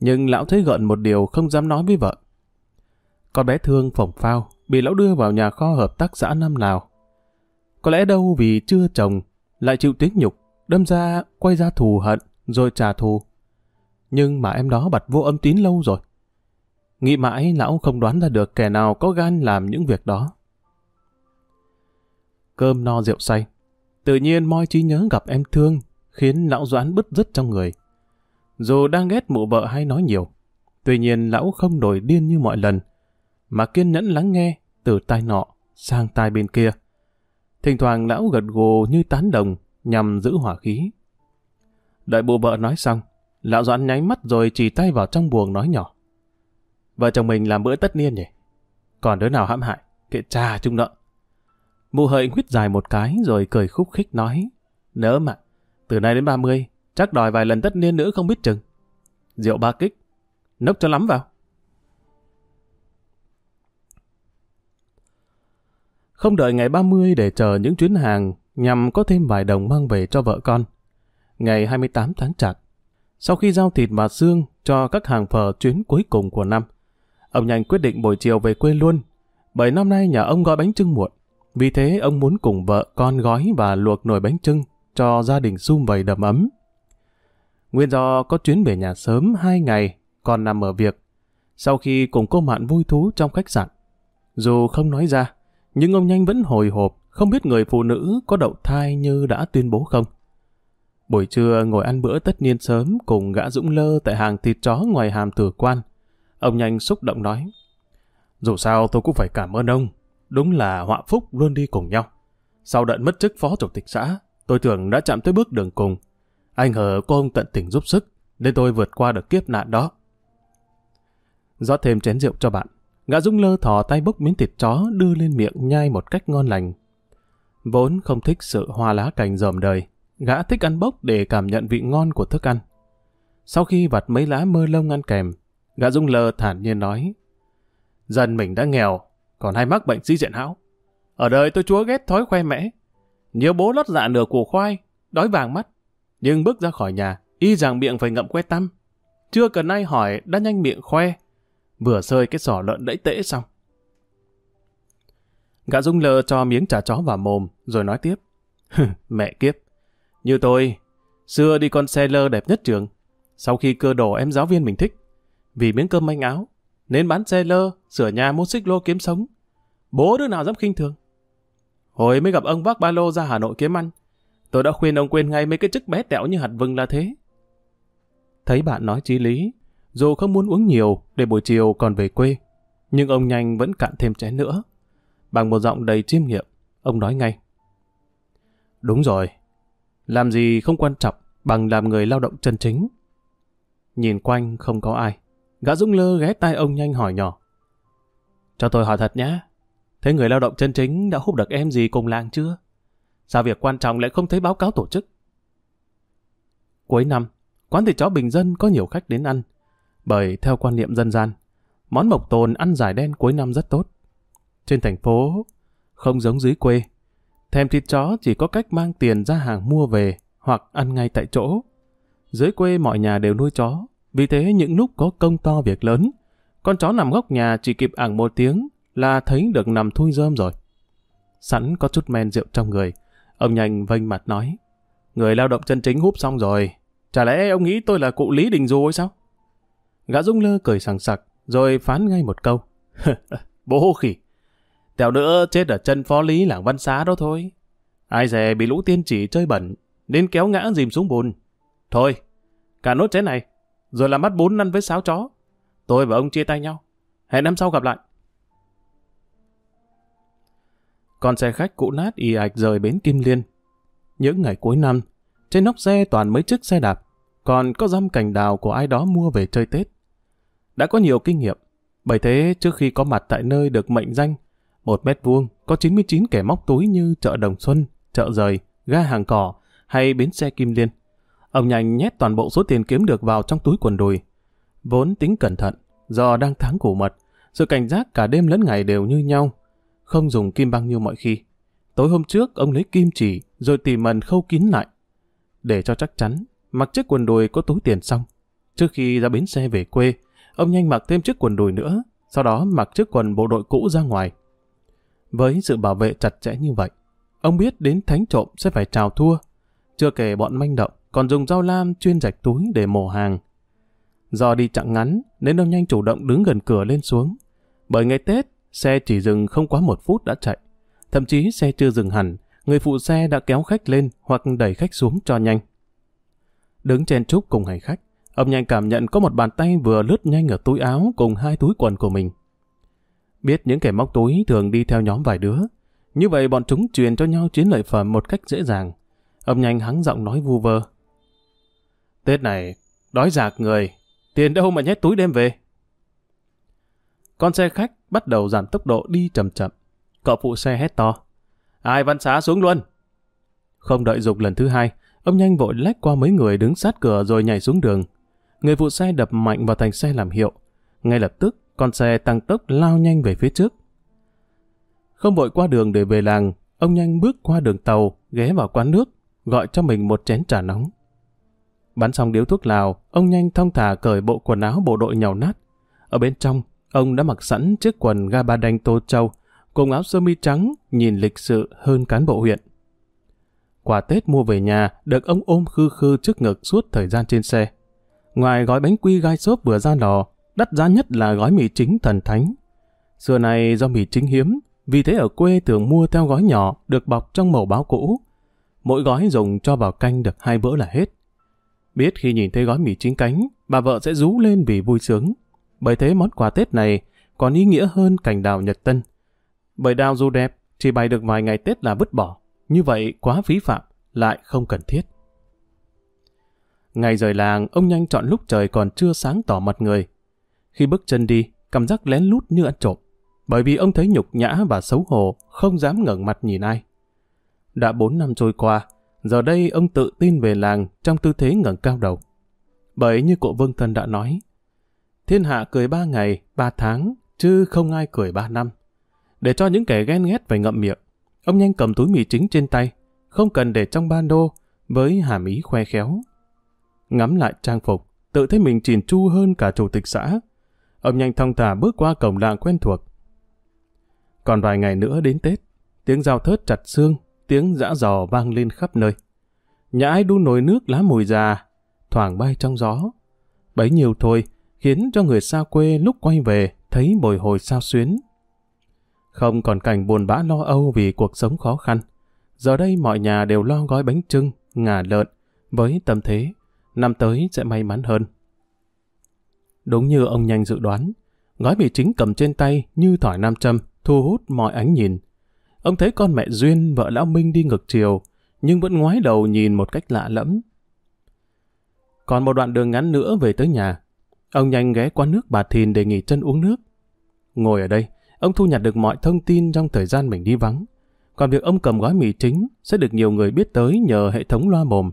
Nhưng lão thấy gợn một điều không dám nói với vợ. Con bé thương phỏng phao, bị lão đưa vào nhà kho hợp tác xã năm nào. Có lẽ đâu vì chưa chồng, lại chịu tiếng nhục, đâm ra quay ra thù hận, rồi trả thù. Nhưng mà em đó bật vô âm tín lâu rồi. Nghĩ mãi lão không đoán ra được kẻ nào có gan làm những việc đó. Cơm no rượu say. Tự nhiên moi trí nhớ gặp em thương, khiến lão doãn bứt rứt trong người. Dù đang ghét mụ vợ hay nói nhiều, tuy nhiên lão không nổi điên như mọi lần, mà kiên nhẫn lắng nghe từ tai nọ sang tai bên kia. Thỉnh thoảng lão gật gù như tán đồng nhằm giữ hỏa khí. Đợi bộ vợ nói xong, lão doãn nháy mắt rồi chỉ tay vào trong buồng nói nhỏ. Vợ chồng mình làm bữa tất niên nhỉ? Còn đứa nào hãm hại? Kệ cha chung nợ. Mụ hợi huyết dài một cái rồi cười khúc khích nói. Nỡ mà, từ nay đến 30, chắc đòi vài lần tất niên nữa không biết chừng. Rượu ba kích, nốc cho lắm vào. Không đợi ngày 30 để chờ những chuyến hàng nhằm có thêm vài đồng mang về cho vợ con. Ngày 28 tháng chạp, sau khi giao thịt và xương cho các hàng phở chuyến cuối cùng của năm, ông nhanh quyết định buổi chiều về quê luôn, bởi năm nay nhà ông gói bánh trưng muộn. Vì thế ông muốn cùng vợ con gói và luộc nồi bánh trưng cho gia đình sum vầy đầm ấm. Nguyên do có chuyến về nhà sớm hai ngày, còn nằm ở việc. Sau khi cùng cô Mạn vui thú trong khách sạn, dù không nói ra, nhưng ông Nhanh vẫn hồi hộp, không biết người phụ nữ có đậu thai như đã tuyên bố không. Buổi trưa ngồi ăn bữa tất niên sớm cùng gã Dũng Lơ tại hàng thịt chó ngoài hàm tử quan. Ông Nhanh xúc động nói, dù sao tôi cũng phải cảm ơn ông, đúng là họa phúc luôn đi cùng nhau. Sau đợt mất chức phó chủ tịch xã, tôi tưởng đã chạm tới bước đường cùng. Anh hờ có ông tận tình giúp sức, nên tôi vượt qua được kiếp nạn đó. rót thêm chén rượu cho bạn. Gã Dung lơ thò tay bốc miếng thịt chó đưa lên miệng nhai một cách ngon lành. Vốn không thích sự hoa lá cành dòm đời, gã thích ăn bốc để cảm nhận vị ngon của thức ăn. Sau khi vặt mấy lá mơ lông ăn kèm, gã Dung lơ thản nhiên nói Dân mình đã nghèo, còn hay mắc bệnh di diện hão. Ở đời tôi chúa ghét thói khoe mẽ. Nhiều bố lót dạ nửa củ khoai, đói vàng mắt. Nhưng bước ra khỏi nhà, y rằng miệng phải ngậm que tăm. chưa cần ai hỏi đã nhanh miệng khoe. Vừa sơi cái sỏ lợn đẫy tễ xong. Gã Dung lơ cho miếng trà chó vào mồm, rồi nói tiếp. Mẹ kiếp, như tôi, xưa đi con xe lơ đẹp nhất trường. Sau khi cơ đồ em giáo viên mình thích, vì miếng cơm manh áo, nên bán xe lơ, sửa nhà mua xích lô kiếm sống. Bố đứa nào dám khinh thường. Hồi mới gặp ông vác ba lô ra Hà Nội kiếm ăn, tôi đã khuyên ông quên ngay mấy cái chức bé tẹo như hạt vừng là thế. Thấy bạn nói chí lý, dù không muốn uống nhiều để buổi chiều còn về quê, nhưng ông nhanh vẫn cạn thêm chén nữa. Bằng một giọng đầy chiêm nghiệm, ông nói ngay. Đúng rồi, làm gì không quan trọng bằng làm người lao động chân chính. Nhìn quanh không có ai. Gã Dũng lơ ghé tai ông nhanh hỏi nhỏ. Cho tôi hỏi thật nhé. Thế người lao động chân chính đã hút được em gì cùng làng chưa? Sao việc quan trọng lại không thấy báo cáo tổ chức? Cuối năm, quán thịt chó bình dân có nhiều khách đến ăn. Bởi theo quan niệm dân gian, món mộc tồn ăn giải đen cuối năm rất tốt. Trên thành phố, không giống dưới quê, thèm thịt chó chỉ có cách mang tiền ra hàng mua về hoặc ăn ngay tại chỗ. Dưới quê mọi nhà đều nuôi chó, vì thế những lúc có công to việc lớn, con chó nằm góc nhà chỉ kịp ảng một tiếng là thấy được nằm thui rơm rồi. Sẵn có chút men rượu trong người, ông nhanh vênh mặt nói, người lao động chân chính húp xong rồi, chả lẽ ông nghĩ tôi là cụ Lý Đình Du hay sao? Gã Dung Lơ cười sằng sặc, rồi phán ngay một câu. Bố khỉ, tèo nữa chết ở chân phó lý làng văn xá đó thôi. Ai dè bị lũ tiên chỉ chơi bẩn, nên kéo ngã dìm xuống bùn. Thôi, cả nốt chén này, rồi làm mắt bốn năn với sáo chó. Tôi và ông chia tay nhau. Hẹn năm sau gặp lại. Con xe khách cũ nát y ạch rời bến Kim Liên. Những ngày cuối năm, trên nóc xe toàn mấy chiếc xe đạp, còn có dăm cành đào của ai đó mua về chơi Tết. Đã có nhiều kinh nghiệm, bởi thế trước khi có mặt tại nơi được mệnh danh, một mét vuông có 99 kẻ móc túi như chợ Đồng Xuân, chợ rời, ga hàng cỏ hay bến xe Kim Liên. Ông nhanh nhét toàn bộ số tiền kiếm được vào trong túi quần đùi. Vốn tính cẩn thận, do đang tháng củ mật, sự cảnh giác cả đêm lẫn ngày đều như nhau, không dùng kim băng như mọi khi. Tối hôm trước, ông lấy kim chỉ, rồi tỉ mần khâu kín lại. Để cho chắc chắn, mặc chiếc quần đùi có túi tiền xong. Trước khi ra bến xe về quê, ông nhanh mặc thêm chiếc quần đùi nữa, sau đó mặc chiếc quần bộ đội cũ ra ngoài. Với sự bảo vệ chặt chẽ như vậy, ông biết đến thánh trộm sẽ phải trào thua. Chưa kể bọn manh động, còn dùng dao lam chuyên rạch túi để mổ hàng. Do đi chặng ngắn, nên ông nhanh chủ động đứng gần cửa lên xuống. Bởi ngày Tết, xe chỉ dừng không quá một phút đã chạy. Thậm chí xe chưa dừng hẳn, người phụ xe đã kéo khách lên hoặc đẩy khách xuống cho nhanh. Đứng trên trúc cùng hành khách, ông nhanh cảm nhận có một bàn tay vừa lướt nhanh ở túi áo cùng hai túi quần của mình. Biết những kẻ móc túi thường đi theo nhóm vài đứa, như vậy bọn chúng truyền cho nhau chiến lợi phẩm một cách dễ dàng. Ông nhanh hắng giọng nói vu vơ. Tết này, đói giạc người, tiền đâu mà nhét túi đem về. Con xe khách bắt đầu giảm tốc độ đi chậm chậm. Cậu phụ xe hét to. Ai văn xá xuống luôn. Không đợi dục lần thứ hai, ông nhanh vội lách qua mấy người đứng sát cửa rồi nhảy xuống đường. Người phụ xe đập mạnh vào thành xe làm hiệu. Ngay lập tức, con xe tăng tốc lao nhanh về phía trước. Không vội qua đường để về làng, ông nhanh bước qua đường tàu, ghé vào quán nước, gọi cho mình một chén trà nóng. Bắn xong điếu thuốc lào, ông nhanh thong thả cởi bộ quần áo bộ đội nhàu nát. Ở bên trong, ông đã mặc sẵn chiếc quần ga ba đanh tô châu, cùng áo sơ mi trắng, nhìn lịch sự hơn cán bộ huyện. Quà Tết mua về nhà được ông ôm khư khư trước ngực suốt thời gian trên xe. Ngoài gói bánh quy gai xốp vừa ra lò, đắt giá nhất là gói mì chính thần thánh. Xưa này do mì chính hiếm, vì thế ở quê thường mua theo gói nhỏ được bọc trong màu báo cũ. Mỗi gói dùng cho vào canh được hai bữa là hết. Biết khi nhìn thấy gói mì chính cánh, bà vợ sẽ rú lên vì vui sướng. Bởi thế món quà Tết này còn ý nghĩa hơn cành đào Nhật Tân. Bởi đào dù đẹp, chỉ bày được vài ngày Tết là vứt bỏ. Như vậy quá phí phạm, lại không cần thiết. Ngày rời làng, ông nhanh chọn lúc trời còn chưa sáng tỏ mặt người. Khi bước chân đi, cảm giác lén lút như ăn trộm. Bởi vì ông thấy nhục nhã và xấu hổ, không dám ngẩng mặt nhìn ai. Đã bốn năm trôi qua, giờ đây ông tự tin về làng trong tư thế ngẩng cao đầu. Bởi như cụ Vương Thân đã nói, thiên hạ cười ba ngày, ba tháng, chứ không ai cười ba năm. Để cho những kẻ ghen ghét phải ngậm miệng, ông nhanh cầm túi mì chính trên tay, không cần để trong ban đô, với hàm ý khoe khéo. Ngắm lại trang phục, tự thấy mình chỉn chu hơn cả chủ tịch xã. Ông nhanh thong thả bước qua cổng làng quen thuộc. Còn vài ngày nữa đến Tết, tiếng giao thớt chặt xương, tiếng dã dò vang lên khắp nơi. Nhà ai đun nồi nước lá mùi già, thoảng bay trong gió. Bấy nhiêu thôi, khiến cho người xa quê lúc quay về thấy bồi hồi sao xuyến. Không còn cảnh buồn bã lo âu vì cuộc sống khó khăn. Giờ đây mọi nhà đều lo gói bánh trưng, ngà lợn, với tâm thế, năm tới sẽ may mắn hơn. Đúng như ông nhanh dự đoán, gói bị chính cầm trên tay như thỏi nam châm, thu hút mọi ánh nhìn. Ông thấy con mẹ Duyên, vợ Lão Minh đi ngược chiều, nhưng vẫn ngoái đầu nhìn một cách lạ lẫm. Còn một đoạn đường ngắn nữa về tới nhà, ông nhanh ghé qua nước bà Thìn để nghỉ chân uống nước. Ngồi ở đây, ông thu nhặt được mọi thông tin trong thời gian mình đi vắng. Còn việc ông cầm gói mì chính sẽ được nhiều người biết tới nhờ hệ thống loa mồm.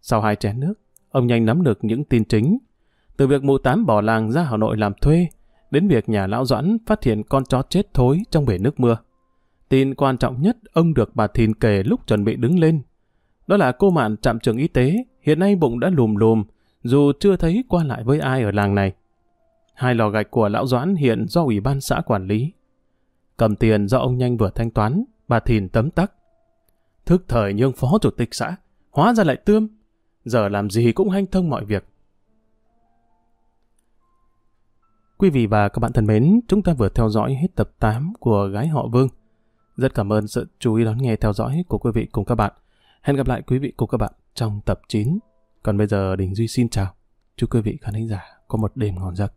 Sau hai chén nước, ông nhanh nắm được những tin chính. Từ việc mụ tám bỏ làng ra Hà Nội làm thuê, đến việc nhà lão Doãn phát hiện con chó chết thối trong bể nước mưa. Tin quan trọng nhất ông được bà Thìn kể lúc chuẩn bị đứng lên. Đó là cô Mạn trạm trường y tế, hiện nay bụng đã lùm lùm, dù chưa thấy qua lại với ai ở làng này. Hai lò gạch của lão Doãn hiện do ủy ban xã quản lý. Cầm tiền do ông nhanh vừa thanh toán, bà Thìn tấm tắc. Thức thời nhưng phó chủ tịch xã, hóa ra lại tươm. Giờ làm gì cũng hanh thông mọi việc. Quý vị và các bạn thân mến, chúng ta vừa theo dõi hết tập 8 của Gái Họ Vương. Rất cảm ơn sự chú ý đón nghe theo dõi của quý vị cùng các bạn. Hẹn gặp lại quý vị cùng các bạn trong tập 9. Còn bây giờ Đình Duy xin chào. Chúc quý vị khán thính giả có một đêm ngon giấc.